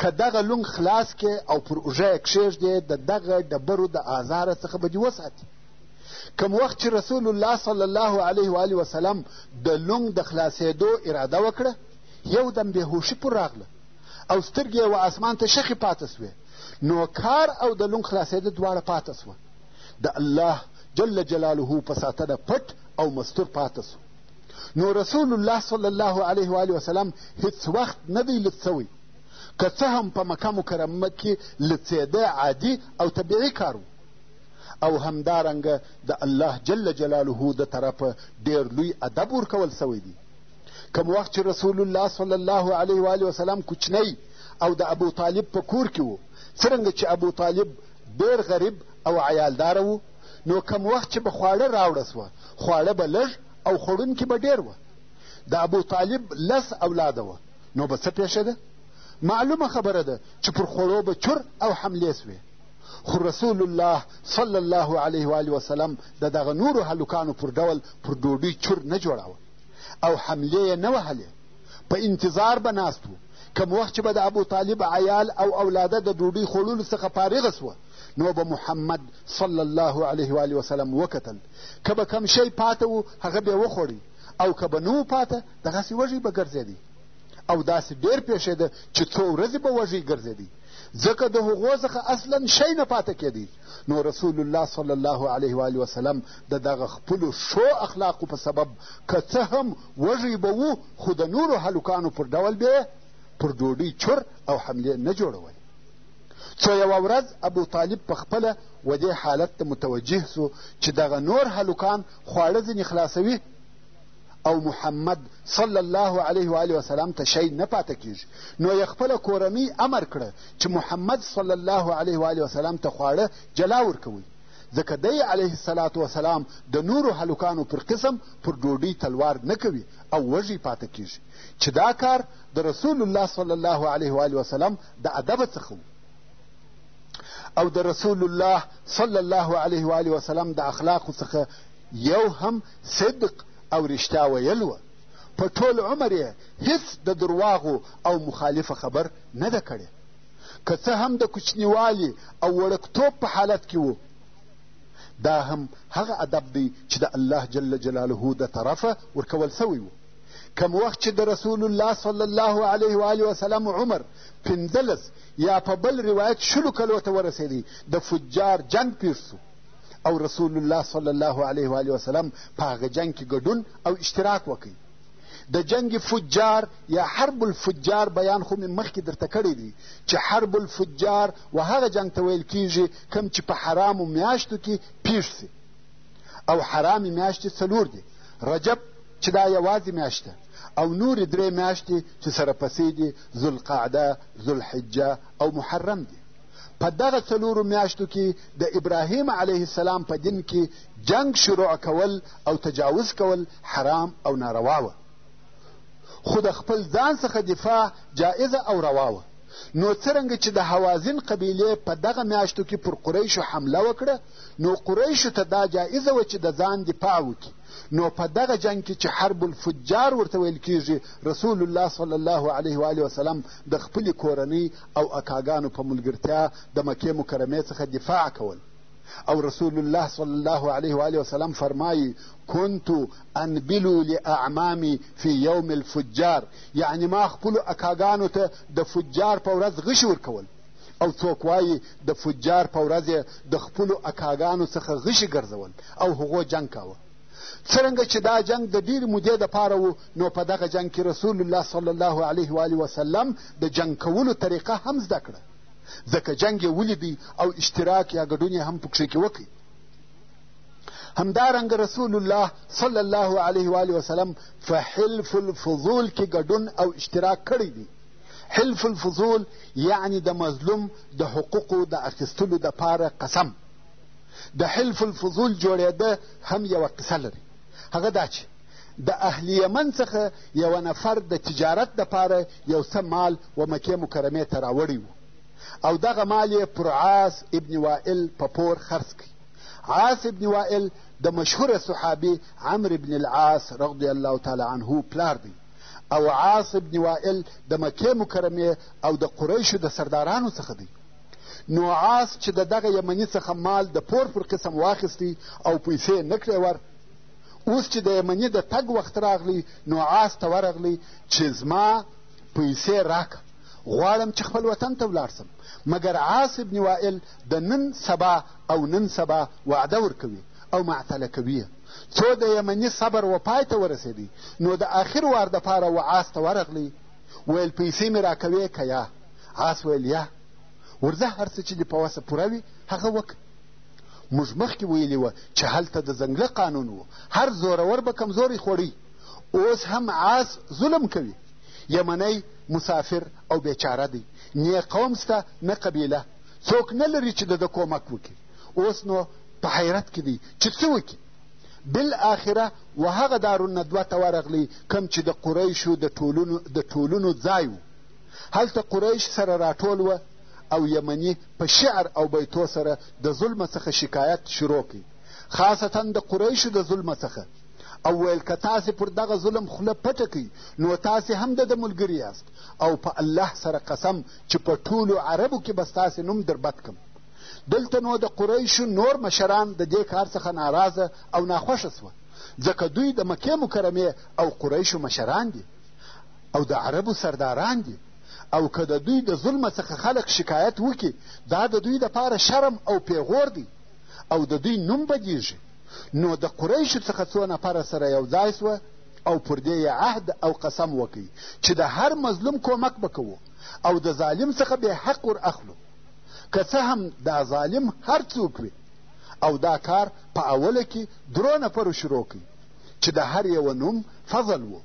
که دغه لونګ خلاص کې او پر اوږه یې کښېږدې د دغه ډبرو د آزاره څخه به دې وساتي کم وخت چې رسول الله صلی الله علیه و آله وسلم د لونګ د خلاصېدو اراده وکړه یو دم بېهوشي پر راغله او سترګې یې و اسمان ته شخې پاته سوې نو کار او د لونګ خلاصېده دواړه پاته سوه د الله جل جلاله په ساتنه پټ او مستور پاته سو نو رسول الله صلی الله علیه و وسلم هیڅ وخت نه دی لید سوی که څه هم په مکه مکرمه کې لڅېده عادي او طبیعي کار و او همدارنګه د الله جل جلاله د طرفه ډېر لوی ادب ورکول سوی دی کم وخت چې رسول الله صلی الله علیه و وسلم کوچنی او د ابو طالب په کور کې و څرنګه چې ابو طالب ډېر غریب او عیالداره و، نو کم وخت چې به خواړه راوړه سوه، خواړه به لږ او خوړونکي به ډېر وه. د ابوطالب لس اولاده وه، نو به څه پېښېده؟ معلومه خبره ده چې پر خوړو به چور او حملې سوې. خو رسول الله صلی الله علیه و آله وسلم د دغه نورو هلکانو پر ډول پر ډوډۍ چور نه جوړاوه او حملې یې نه وهلې. په انتظار به ناست وو کم وخت چې به د ابو طالب عیال او اولاده د ډوډۍ خوړلو څخه فارغه سوه نو به محمد صلی الله علیه و آله وسلم وکتل که به کم شی پاته و هغه به وخوړی او که به نه و پاته دغسې وږی به ګرځېدی او داسې ډېر پېښېده چې څو ورځې به وږی ګرځېدی ځکه د هغو څخه اصلا شی نه پاته کېدی نو رسول الله صلی الله علیه و آله وسلم د دغه خپلو ښو اخلاقو په سبب که څه هم وږی به وو خو د نورو هلکانو پر ډول به یې پر ډوډۍ چور او حملې نه جوړول څو یوه ورځ ابو طالب په خپله و دې حالت ته متوجه سو چې دغه نور هلکان خواړه ځینې خلاصوي او محمد صلی الله علیه و وسلم ته شی نه پاته کیږي نو یې خپله کورنۍ امر کړه چې محمد صلی الله علیه و وسلم ته خواړه جلا ورکوئ ځکه دی علیه السلام وسلام د نورو هلکانو پر قسم پر ډوډۍ تلوار نه کوي او وږی پاته کیږي چې دا کار د رسول الله صلی الله علیه و وسلم د ادب څخه و او د رسول الله صلی الله علیه و وسلم د اخلاقو څخه یو هم صدق او رښتیا ویل وه په ټول عمر یې هیڅ د درواغو او مخالفه خبر نه ده کړې که څه هم د کوچنیوالي او وړکتوب په حالت کې و دا هم هغه ادب دی چې د الله جل جلاله د طرفه ورکول سوی و کم وخت چې د رسول الله صلی الله علیه و آله وسلم عمر پنځلس یا په بل روایت شلو کلو ته ورسېدی د فجار جنګ پیر سو او رسول الله صلی الله علیه و آله وسلم په هغه جنګ کې ګډون او اشتراک وکړي د جنګ فجار یا حرب الفجار بیان خو مې مخکې درته کړی دی چې حرب الفجار و هغه جنګ ته ویل کیږي کوم چې په حرامو میاشتو کې پیښ سي او حرامې میاشتې څلور دي رجب چې دا یوازې میاشت ده او نورې درې میاشتې چې سره پسې دي ذوالقعده ذوالحجه او محرم دي په دغه څلورو میاشتو کې د ابراهیم علیه السلام په دین کې جنګ شروع کول او تجاوز کول حرام او ناروا وه خو د خپل ځان څخه دفاع جائزه او روا وه نو څرنګه چې د حوازن قبیلې په دغه میاشتو کې پر قریشو حمله وکړه نو قریشو ته دا جایزه وه چې د ځان دفاع وکړي نو په دغه جنګ کې چې حرب الفجار ورته ویل کیږي رسول الله صلی الله علیه و وسلم د خپلې کورنۍ او اکاګانو په ملګرتیا د مکې مکرمې څخه دفاع کول او رسول الله صلی الله علیه و آله وسلم فرمایي كنت انبلو لاعمامي في يوم الفجار یعنی ما خپلو اکاګانو ته د فجار په ورځ غشي ورکول او څوک وایي د فجار په ورځ یې د خپلو اکاګانو څخه غشي ګرځول او هغو جنګ کاوه څرنګه چې دا جنګ د ډېرې مودې دپاره و نو په دغه جنګ کې رسول الله صلی الله علیه و وسلم د جنګ کولو طریقه هم زده کړه ځکه جنګ یې ولیدی او اشتراک یا ګډون یې هم پکښې کې وکړي همدارنګه رسول الله صلی الله علیه و آله وسلم په حلف الفضول کې ګډون او اشتراک کړی دی حلف الفضول یعنی د مظلوم د حقوقو د اخیستلو دپاره قسم د حلف الفضول جوړېده هم یوه قصه لري هغه دا چې د اهل یمن څخه یوه نفر د تجارت دپاره یو څه مال و مکې مکرمې ته راوړی وو او دغه مال یې پر عاص ابن وائل په پور خرڅ کړي عاص ابن وائل د مشهور صحابي عمرو ابن العاص رضی الله تعالی عنه پلار دی او عاص ابن وائل د مکې مکرمې او د قریشو د سردارانو څخه دی نو عاص چې د دغه یمني څخه مال د پور پر قسم واخیستی او پیسې یې نه کړې ور اوس چې د یمني د تګ وخت راغلی نو عاص ته ورغلی چې زما پیسې راکه غواړم چې خپل وطن ته ولاړ سم مګر عاص ابن وائل د نن سبا او نن سبا وعده ورکوي او معطله کوي څو د یمني صبر و پای ته ورسېدی نو د آخر وار دپاره و عاص ته ورغلی ویل پیسې مې راکوې که یا عاص ویل یا ورځه هر څه چې دې په وسه پوره وي هغه وکړه موږ مخکې ویلي وه چې هلته د ځنګله قانون و هر زورور به کمزوری خوړی اوس هم عاس ظلم کوي یمنی مسافر او بیچاره دی نه قوم سته نه قبیله څوک نه لري چې د ده کومک وکړي اوس نو په حیرت کې دی چې څه وکړي بالاخره و هغه دارالندوه ته ورغلی کوم چې د قریشو د ټولونو د ټولونو ځای و هلته قریش سره راټول وه او یمني په شعر او بیتو سره د ظلمه څخه شکایت شروع کړي خاصتا د قریشو د ظلمه څخه او ویل که تاسې پر دغه ظلم خوله پټه کوي نو تاسې هم د ده ملګري یاست او په الله سره قسم چې په ټولو عربو کې به ستاسې نوم در بد کم دلته نو د قریشو نور مشران د دې کار څخه ناراضه او ناخوښه سوه ځکه دوی د مکې مکرمې او قریشو مشران دي او د عربو سرداران دي او که د دوی د ظلمه څخه خلک شکایت وکړي دا د دوی دپاره شرم او پیغور دی او د دوی نوم بدیږي نو د قریشو څخه څو نفره سره یو ځای سوه او پر دې یې عهد او قسم وکړي چې د هر مظلوم کومک به کوو او د ظالم څخه بې حق ور اخلو که څه هم دا ظالم هر څوک وي او دا کار په اوله کې درو نفرو شروع کړي چې د هر یوه نوم فضل و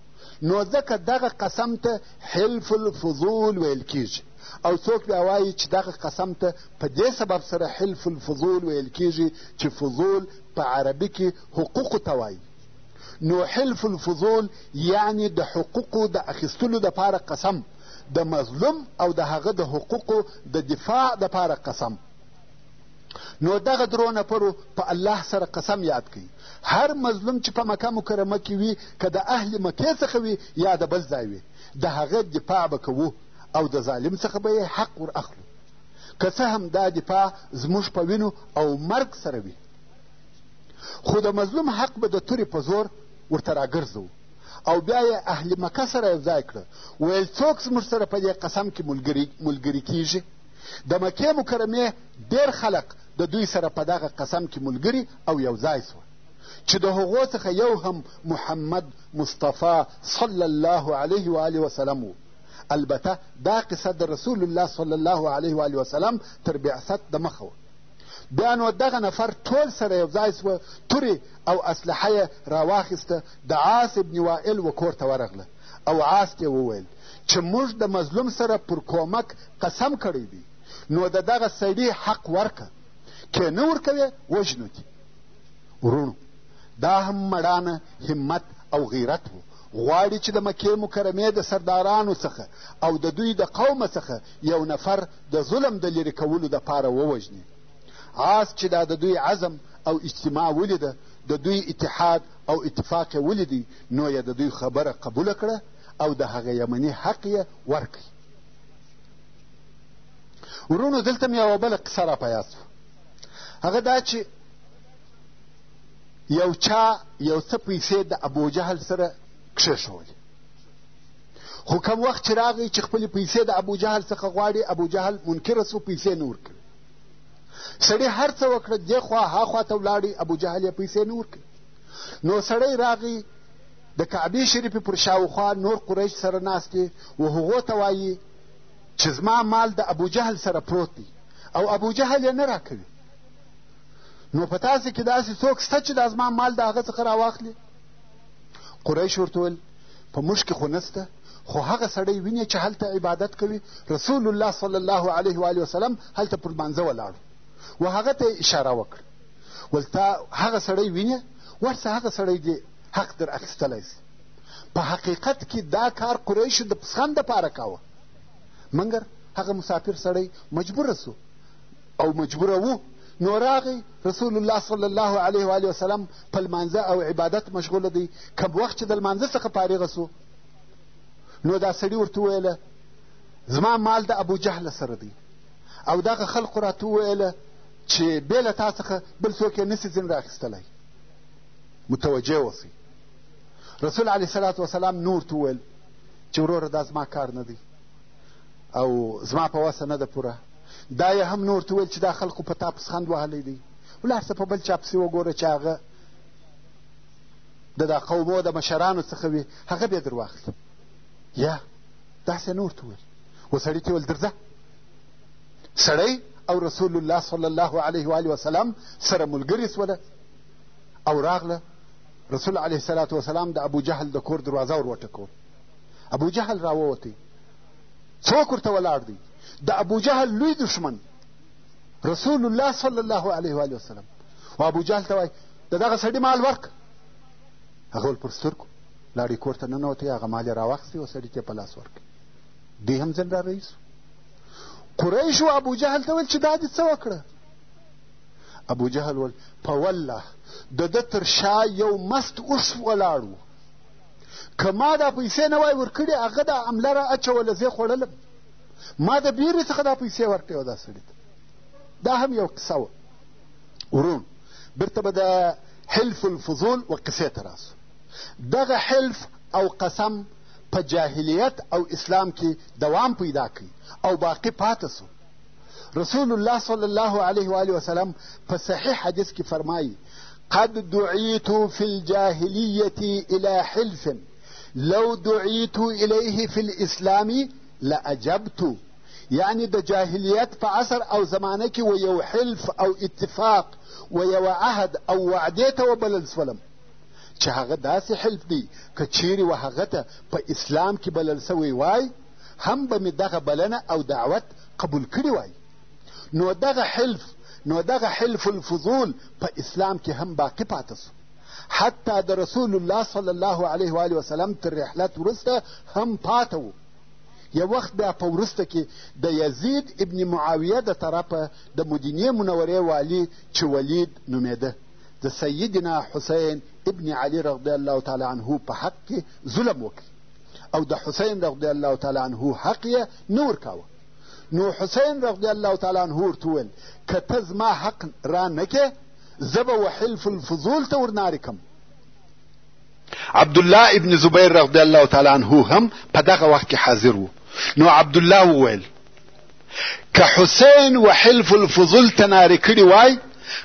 نو ځکه دغه قسم ته حلف الفضول ویل کیږي او څوک بیا وایي چې دغه قسم ته په دې سبب سره حلف الفضول ویل کیږي چې فضول په عربي کې حقوقو ته وایي نو حلف الفضول یعنی د حقوقو د اخیستلو دپاره قسم د مظلوم او د هغه د حقوقو د دفاع دپاره قسم نو دغه درو نفرو په الله سره قسم یاد کوي هر مظلوم چې په مکه مکرمه کې وي که د اهل مکې څخه وي یا د بل ځای وي د هغه دفاع به کوو او د ظالم څخه به یې حق ور اخلو که څه هم دا دفاع زموږ په وینو او مرګ سره وي خو د مظلوم حق به د تورې په زور ورته راګرځو او بیا یې اهل مکه سره یو ځای کړه ویل څوک زموږ سره په دې قسم کې ملګري کیږي د مکې مکرمې ډېر خلق د دوی سره په دغه قسم کې ملګري او یو ځای سوه چې د هغو څخه یو هم محمد مصطفی صلی الله علیه و آله وسلم و البته دا قصه د رسول الله صلی الله علیه و آله وسلم تر بعثت د مخه وه بیا نو دغه نفر ټول سره یو ځای سوه تورې او اسلحه یې راواخیسته د عاص ابن وائل و کور ته ورغله او عاص ته یې وویل چې موږ د مظلوم سره پر کومک قسم کړی دی نو د دغه سړي حق ورکه که نه ورکوې وژنو دي وروڼو دا هم مړانه همت او غیرت و غواړي چې د مکې مکرمې د سردارانو څخه او د دوی د قومه څخه یو نفر د ظلم د لرې کولو دپاره ووژني عاص چې دا د دوی عزم او اجتماع ولیده د دوی اتحاد او اتفاق یې ولید نو یې د دوی خبره قبوله کړه او د هغه یمني حق یې ورکړ ورونو دلته مې یوه بله قصه را په یاد شوه هغه دا چې یو چا یو څه پیسې د ابوجهل سره کښېښولې خو کم وخت چې راغی چې خپلې پیسې د ابوجهل څخه غواړي ابوجهل منکره سو پیسې نه ورکوي سړي هر څه وکړه دې خوا ها خوا ته ولاړی ابوجهل یې پیسې نه ورکوي نو سړی راغی د کعبې شریفې پر شاوخوا نور قریش سره ناست دی و هغو ته وایي چې زما مال د ابوجهل سره پروت دی او ابوجهل یې نه راکوي نو په تاسې کې داسې څوک شته چې دا زما مال د هغه څخه راواخلي قریشو ورته ویل په موږ کې خو نسته خو هغه سړی وینې چې هلته عبادت کوي رسول الله صلی الله علیه و علیه وسلم هلته پر لمانځه ولاړ و هغه ته اشاره وکړه ول تا هغه سړی وینې ورسه هغه سړی دې حق در اخیستلی سي په حقیقت کې دا کار قریشو د پسخند دپاره کاوه مګر هغه مسافر سړی مجبوره سو او مجبوره وو نو راغی رسول الله صلی الله علیه وآله وسلم په لمانځه او عبادت مشغوله دی کم وخت چې د لمانځه څخه فارغه سو نو دا سړي ورته وویله زما مال د ابو جهل سره دی او دغه خلقو راته وویله چې بې له تا څخه بل څوک یې نسي ځین راخیستلی متوجه اوسئ رسول علیه صلات وسلام نور ته وویل چې وروره دا زما کار نه دی او زما په وسه نه ده پوره دا یې هم نور ته ویل چې دا خلقو په تا پسخند وهلی دی ولاړ څه په بل چا پسې وګوره چې هغه د دا قومو د مشرانو څخه وي هغه بیا در واخلي یا داسې نور ته ویل و سړي ته ویل درځه سړی او رسول الله صلی الله علیه و وسلم سره ملګري سوله او راغله رسول علیه السلام د ابو جهل د کور دروازه ور وټکول ابو جهل راووتی څوک ورته ولاړ دی د ابوجهل لوی دښمن رسول الله صلی الله علیه و وسلم و ابوجهل ته وایي د دغه سړي مال ورک هغه ول پر سترګو لاړې کور ته ننوتی هغه مال یې راواخیستی او سړي ته په لاس ورکړ دی هم ځل را رئیس قریشو ابوجهل ته ویل چې دا دې څه وکړه ابوجهل ویل په والله د ده تر شا یو مست اوښ ولاړ و که ما دا پیسې نه وای ورکړي هغه دا عمله را اچوله زه خوړلم ما د بیرې څخه دا پیسې ورکړې وه دا سړي ته دا هم یو قصه وه ورون بیرته به د حلف الفضول و قصې ته راسو دغه حلف او قسم په جاهلیت او اسلام کې دوام پیدا کوي او باقي پاته سو رسول الله صلی الله علیه وآله وسلم په صحیح حدیث کې فرمایي قد دعیت فی الجاهلیة الی حلف لو دعیت الیه فی الاسلام لأجبت یعنی د جاهلیت په عصر او زمانه کې و یو حلف او اتفاق و یو عهد او وعدې ته وبلل سولم چې هغه داسې حلف دی که چیرې و هغه ته په اسلام کې بلل سوی وای هم به مې دغه بلنه او دعوت قبول کړي وای نو دغه حلف نو دغه حلف الفضول په اسلام کې هم باقي پاته سو حتی د رسول الله صلی الله علیه و علیه وسلم تر رحلت وروسته هم پاته و یو وخت بیا په وروسته کې د یزید ابن معاویه د طرفه د مدینې منورې والي چې ولید نومېده د سیدنا حسین ابن علي رضی الله تعالی عنه په حق کې ظلم وکړي او د حسین رضی الله تعالی عنه حق یې نه ورکاوه نو حسین رضی الله تعالی عنه ورته وویل که ته زما حق را نه کې زه به وحلف الفضول ته ورنارې کم عبدالله ابن زبیر رضی الله تعالی عنه هم په دغه وخت کې حاضر و نو عبدالله وویل که حسین و حلف الفضل ته نارې کړې وای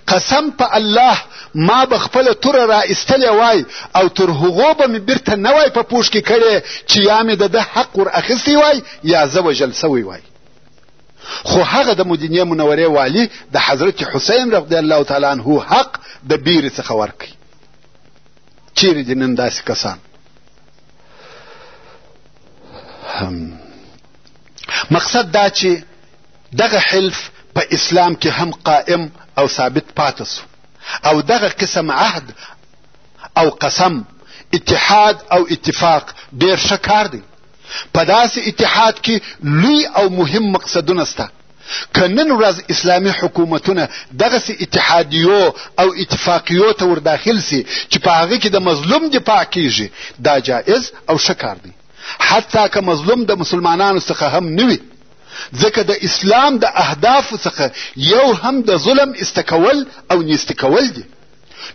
قسم په الله ما به خپله توره را ایستلې وای او تر هغو به مې بیرته نه وای په پوښ کې کړې چې یا مې د ده حق ور اخیستی وای یا زه وژل سوی وای خو هغه د مدینې منورې والي د حضرت حسین رضی الله تعالی عنه حق د بیرې څخه ورکړي چیرې دي نن داسې کسان هم مقصد دا چې دغه حلف په اسلام کې هم قائم او ثابت پاتې سو او دغه قسم عهد او قسم اتحاد او اتفاق ډیر ښه کار دی په داسې اتحاد کې لوی او مهم مقصدونه سته که نن ورځ اسلامي حکومتونه دغسې اتحادیو او اتفاقیو ته ورداخل سي چې په هغه کې د مظلوم دفاع کیږي دا جایز او ښه کار دی حتی که مظلوم د مسلمانانو څخه هم نه وي ځکه د اسلام د اهدافو څخه یو هم د ظلم استکول او نیستی کول دي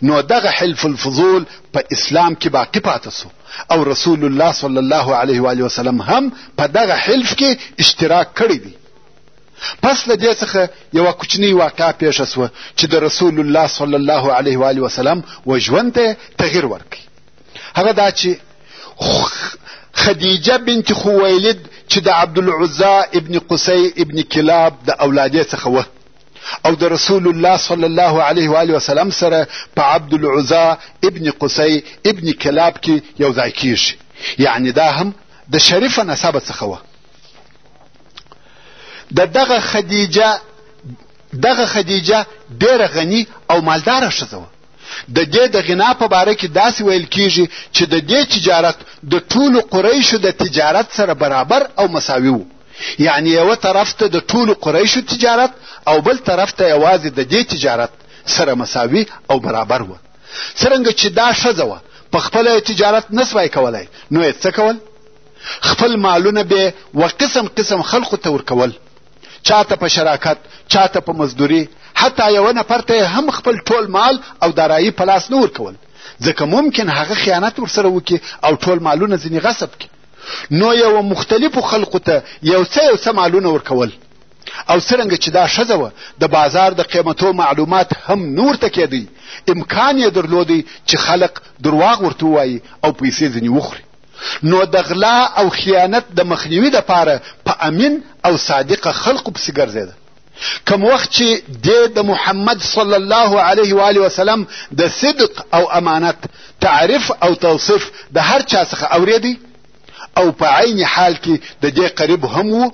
نو دغه حلف الفضول په اسلام کې باقی پاتې سو او رسول الله صلی الله علیه و علیه وسلم هم په دغه حلف کې اشتراک کړی دی پس له دې څخه یوه کوچنۍ واقعه پیښه سوه چې د رسول الله صلی الله علیه و علیه وسلم و ژوند ته تغیر ورکړي هغه دا چې خدیجه بنت خویلد چې د عبدالعزا ابن قسی ابن کلاب د اولادې څخه وه او د رسول الله صلی الله علیه و آله وسلم سره په عبد العزا ابن قصی ابن کلاب کې یو ځای کیږي یعنی دا هم د شریفه نسبه څخه وه د دغه خدیجه دغه خدیجه ډیره غني او مالداره ښځه وه د دې د غنا په باره کې داسې ویل کیږي چې د دې تجارت د ټولو قریشو د تجارت سره برابر او مساوي وو یعنی یوه طرف ته د ټولو قریشو تجارت او بل طرف ته یوازې د دې تجارت سره مساوي او برابر وه څرنګه چې دا ښځه وه په خپله یې تجارت نه سوای کولی نو یې څه کول خپل مالونه به و قسم قسم خلقو ته ورکول چاته په شراکت چاته په مزدوري حتی یو نفر ته هم خپل ټول مال او دارایی په لاس نه ورکول ځکه ممکن هغه خیانت ورسره وکړي او ټول مالونه ځینې غصب کړي نو یو مختلفو خلقو ته یو څه یو څه مالونه ورکول او څرنګه چې دا ښځه وه د بازار د قیمتو معلومات هم نور ته کېدی امکان یې درلودی چې خلق درواغ ورته ووایي او پیسې ځینې وخوري نو د غلا او خیانت د مخنیوي لپاره په امین او صادقه خلقو پسې ګرځېده کم وخت چې دې د محمد صلی الله علیه و آله وسلم د صدق او امانت تعریف او توصیف د هر چا څخه اورېدی او په عین حال کې د دې قریب هم وو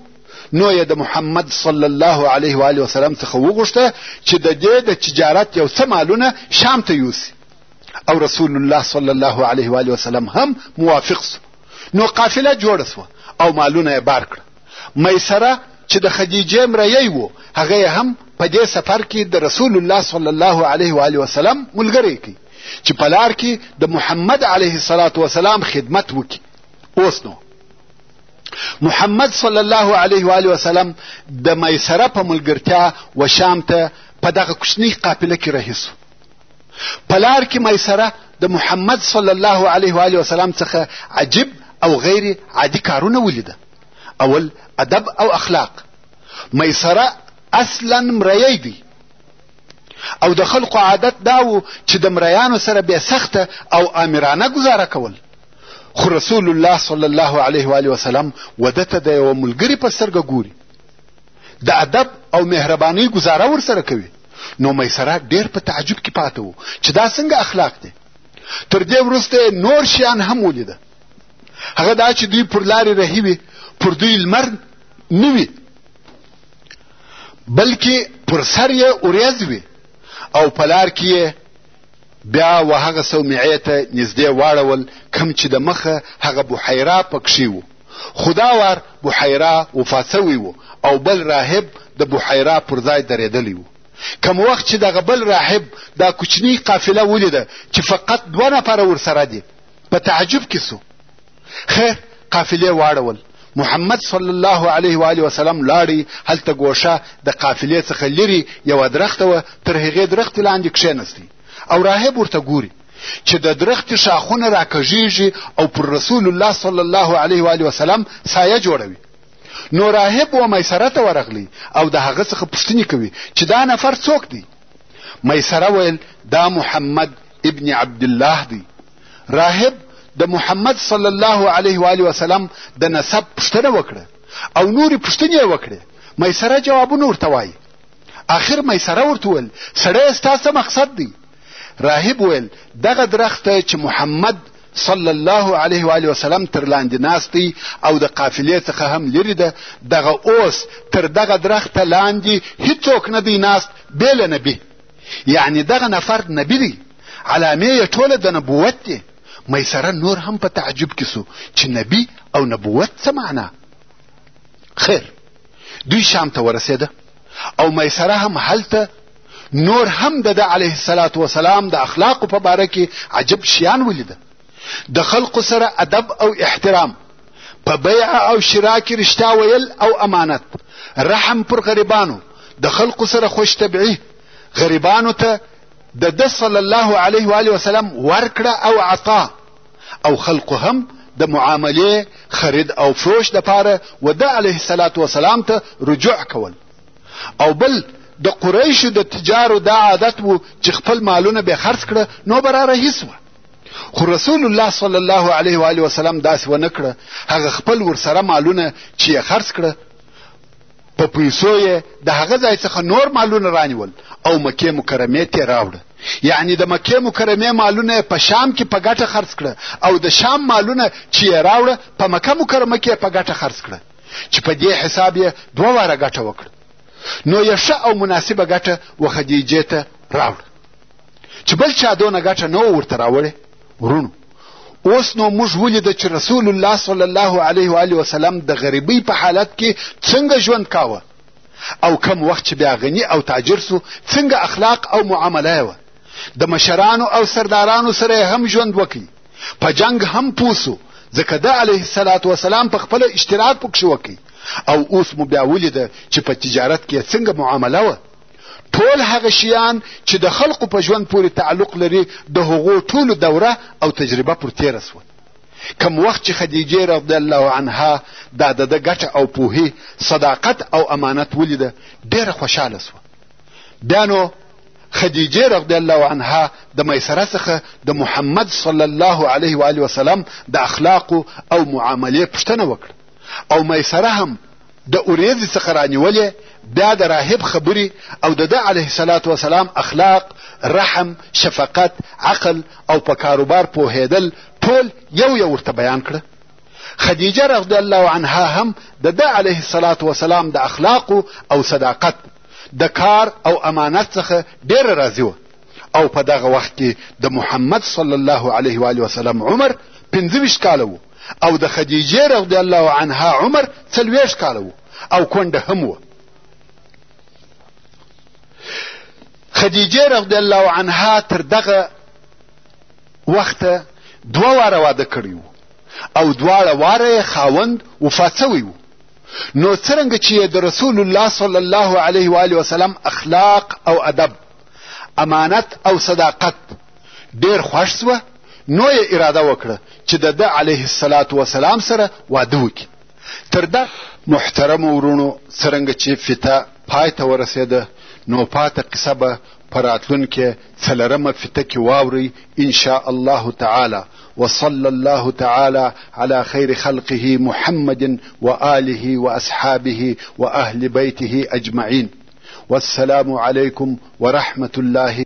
نو یې د محمد صلی الله علیه و آله وسلم څخه وغوښته چې د دې د تجارت یو څه مالونه شام ته یوسي او رسول الله صلی الله علیه و علیه وسلم هم موافق سو نو قافله جوړه سوه او مالونه یې بار کړه میسره چې د خدیجې مریی و هغه یې هم په دې سفر کې د رسول الله صلی الله علیه و علیه وسلم ملګری کړي چې په لار کې د محمد علیه الصلاة وسلام خدمت وکړي اوس نو محمد صلی الله علیه و علیه وسلم د میسره په ملګرتیا و شام ته په دغه کوچنۍ قافله کې رهي سو په لار کې میسره د محمد صلی الله علیه و آله وسلم څخه عجیب او غیر عادي کارونه ولیده اول ادب او اخلاق میسره اصلا مریی دی او د خلقو عادت دا و چې د مریانو سره بې سخته او آمرانه ګزاره کول خو رسول الله صلی الله علیه و آله وسلم وده ته د یوه ملګري په سترګه ګوري د ادب او مهربانۍ گزاره ورسره کوي نو میسره ډیر په تعجب کې پاته و چې دا څنګه اخلاق دی تر دې وروسته نور شیان هم ولیده هغه دا چې دوی پر لارې رهي وي پر دوی لمر نه وي بلکې پر سر یې ورېځ وي او په لار کې یې بیا و هغه صومعې ته نږدې واړول کوم چې د مخه هغه بحیرا پکښې و خدا وار بحیرا وفات سوی وو او بل راهب د بحیرا پر ځای درېدلی وو کم وخت چې دغه بل راهب دا کوچنی قافله ولیده چې فقط دوه نفره ورسره دي په تعجب کې سو خیر قافلې واړول محمد صلی الله علیه و آله وسلم لاړی هلته ګوشه د قافلې څخه لري یوه درخته وه تر هغې درختې لاندې کښېنستی او راهب ورته ګوري چې د درخت شاخونه راکږیږي او پر رسول الله صلی الله علیه و وسلم سایه جوړوي نو راهب و میسره ته ورغلی او د هغه څخه پوښتنې کوي چې دا نفر څوک دی میسره ویل دا محمد ابن عبد الله دی راهب د محمد صلی الله علیه و وسلم د نسب پوښتنه وکړه او نورې پوښتنې یې وکړې میسره جوابونه ورته وایي آخر میسره ورته وویل سړی ستا څه مقصد دی راهب ویل دغه درخت دی چې محمد صلی الله علیه و علیه وسلم تر لاندې ناست دی او د قافلې څخه هم لرې ده دغه اوس تر دغه درخته لاندې هیڅوک نه دی ناست بې له نبي یعنې دغه نفر نبي دی علامې یې ټوله د نبوت دی میسره نور هم په تعجب کې سو چې نبي او نبوت څه معنا خیر دوی شام ته ورسېده او میسره هم هلته نور هم د ده علیه السلام وسلام د اخلاقو په باره کې عجب شیان ولیده د خلقو سره ادب او احترام په بیعه او شرا کې رښتیا ویل او امانت رحم پر غریبانو د خلقو سره خوش طبعي غریبانو ته د ده صلی الله علیه و وسلم ورکړه او عطا او خلقو هم د معاملې خرید او فروش دپاره وده علیه السلام وسلام ته رجوع کول او بل د قریشو د تجارو دا عادت و چې خپل مالونه به خرڅ کړه نو به را رهي سوه خو رسول الله صلی الله علیه و وسلم داسې ونه کړه هغه خپل ورسره مالونه چې یې خرڅ کړه په پیسو یې د هغه ځای څخه نور مالونه رانیول او مکې مکرمې ته راوړه یعنی د مکې مکرمې مالونه په شام کې په ګټه خرڅ کړه او د شام مالونه چې یې راوړه په مکه مکرمه کې په ګټه خرڅ کړه چې په دې حساب یې دوه واره ګټه وکړه نو یې ښه او مناسبه ګټه و خدیجې ته راوړه چې بل چا دونه ګټه نه ورته راوړې ورونو اوس نو موږ ولیده چې رسول الله صلی الله علیه و علیه وسلم د غریبۍ په حالت کې څنګه ژوند کاوه او کم وخت چې بیا غني او تاجر سو څنګه اخلاق او معامله وه د مشرانو او سردارانو سره هم ژوند وکړي په جنگ هم پوسو ځکه ده علیه السلام وسلام په خپله اشتراک پکښې وکړي او اوس مو بیا ولیده چې په تجارت کې څنګه معامله وه ټول هغه شیان چې د خلقو په ژوند پورې تعلق لري د هغو ټولو دوره او تجربه پر تېره سوه کم وخت چې خدیجې رضی الله عنها دا د ده ګټه او پوهي صداقت او امانت ولیده ډېره خوشحاله سوه بیا نو خدیجې رضی الله عنها د میسره څخه د محمد صلی الله علیه و وسلم د اخلاقو او معاملې پوښتنه وکړه او میسره هم د اورېځې څخه رانیولې بیا د راهب خبرې او د ده علیه صلات وسلام اخلاق رحم شفقت عقل او په کاروبار پوهېدل ټول یو یو ورته بیان کړه خدیجه رضی الله عنها هم د ده علیه صلات وسلام د اخلاقو او صداقت د کار او امانت څخه ډېره راضي وه او په دغه وخت کې د محمد صلی الله علیه و وسلم عمر پنځه ویشت کاله و او د خدیجې رضی الله عنها عمر څلوېښت کاله و او کونډه هم و خدیجې رضی الله عنها تر دغه وخته دوه واره واده کړی و او دواړه واره یې خاوند وفات سوی و نو څرنګه چې د رسول الله صلی الله علیه و آله وسلم اخلاق او ادب امانت او صداقت ډیر خوښ سوه نو یې اراده وکړه چې د ده علیه السلام وسلام سره واده وکړي تر دا محترم ورونو څرنګه چې فته پای ته ورسېده نو پاته قصه به په راتلونکې څلرمه فته کې واورئ ان شاء الله تعالی وصلى الله تعالى على خير خلقه محمد وآله وأصحابه وأهل بيته أجمعين والسلام عليكم ورحمة الله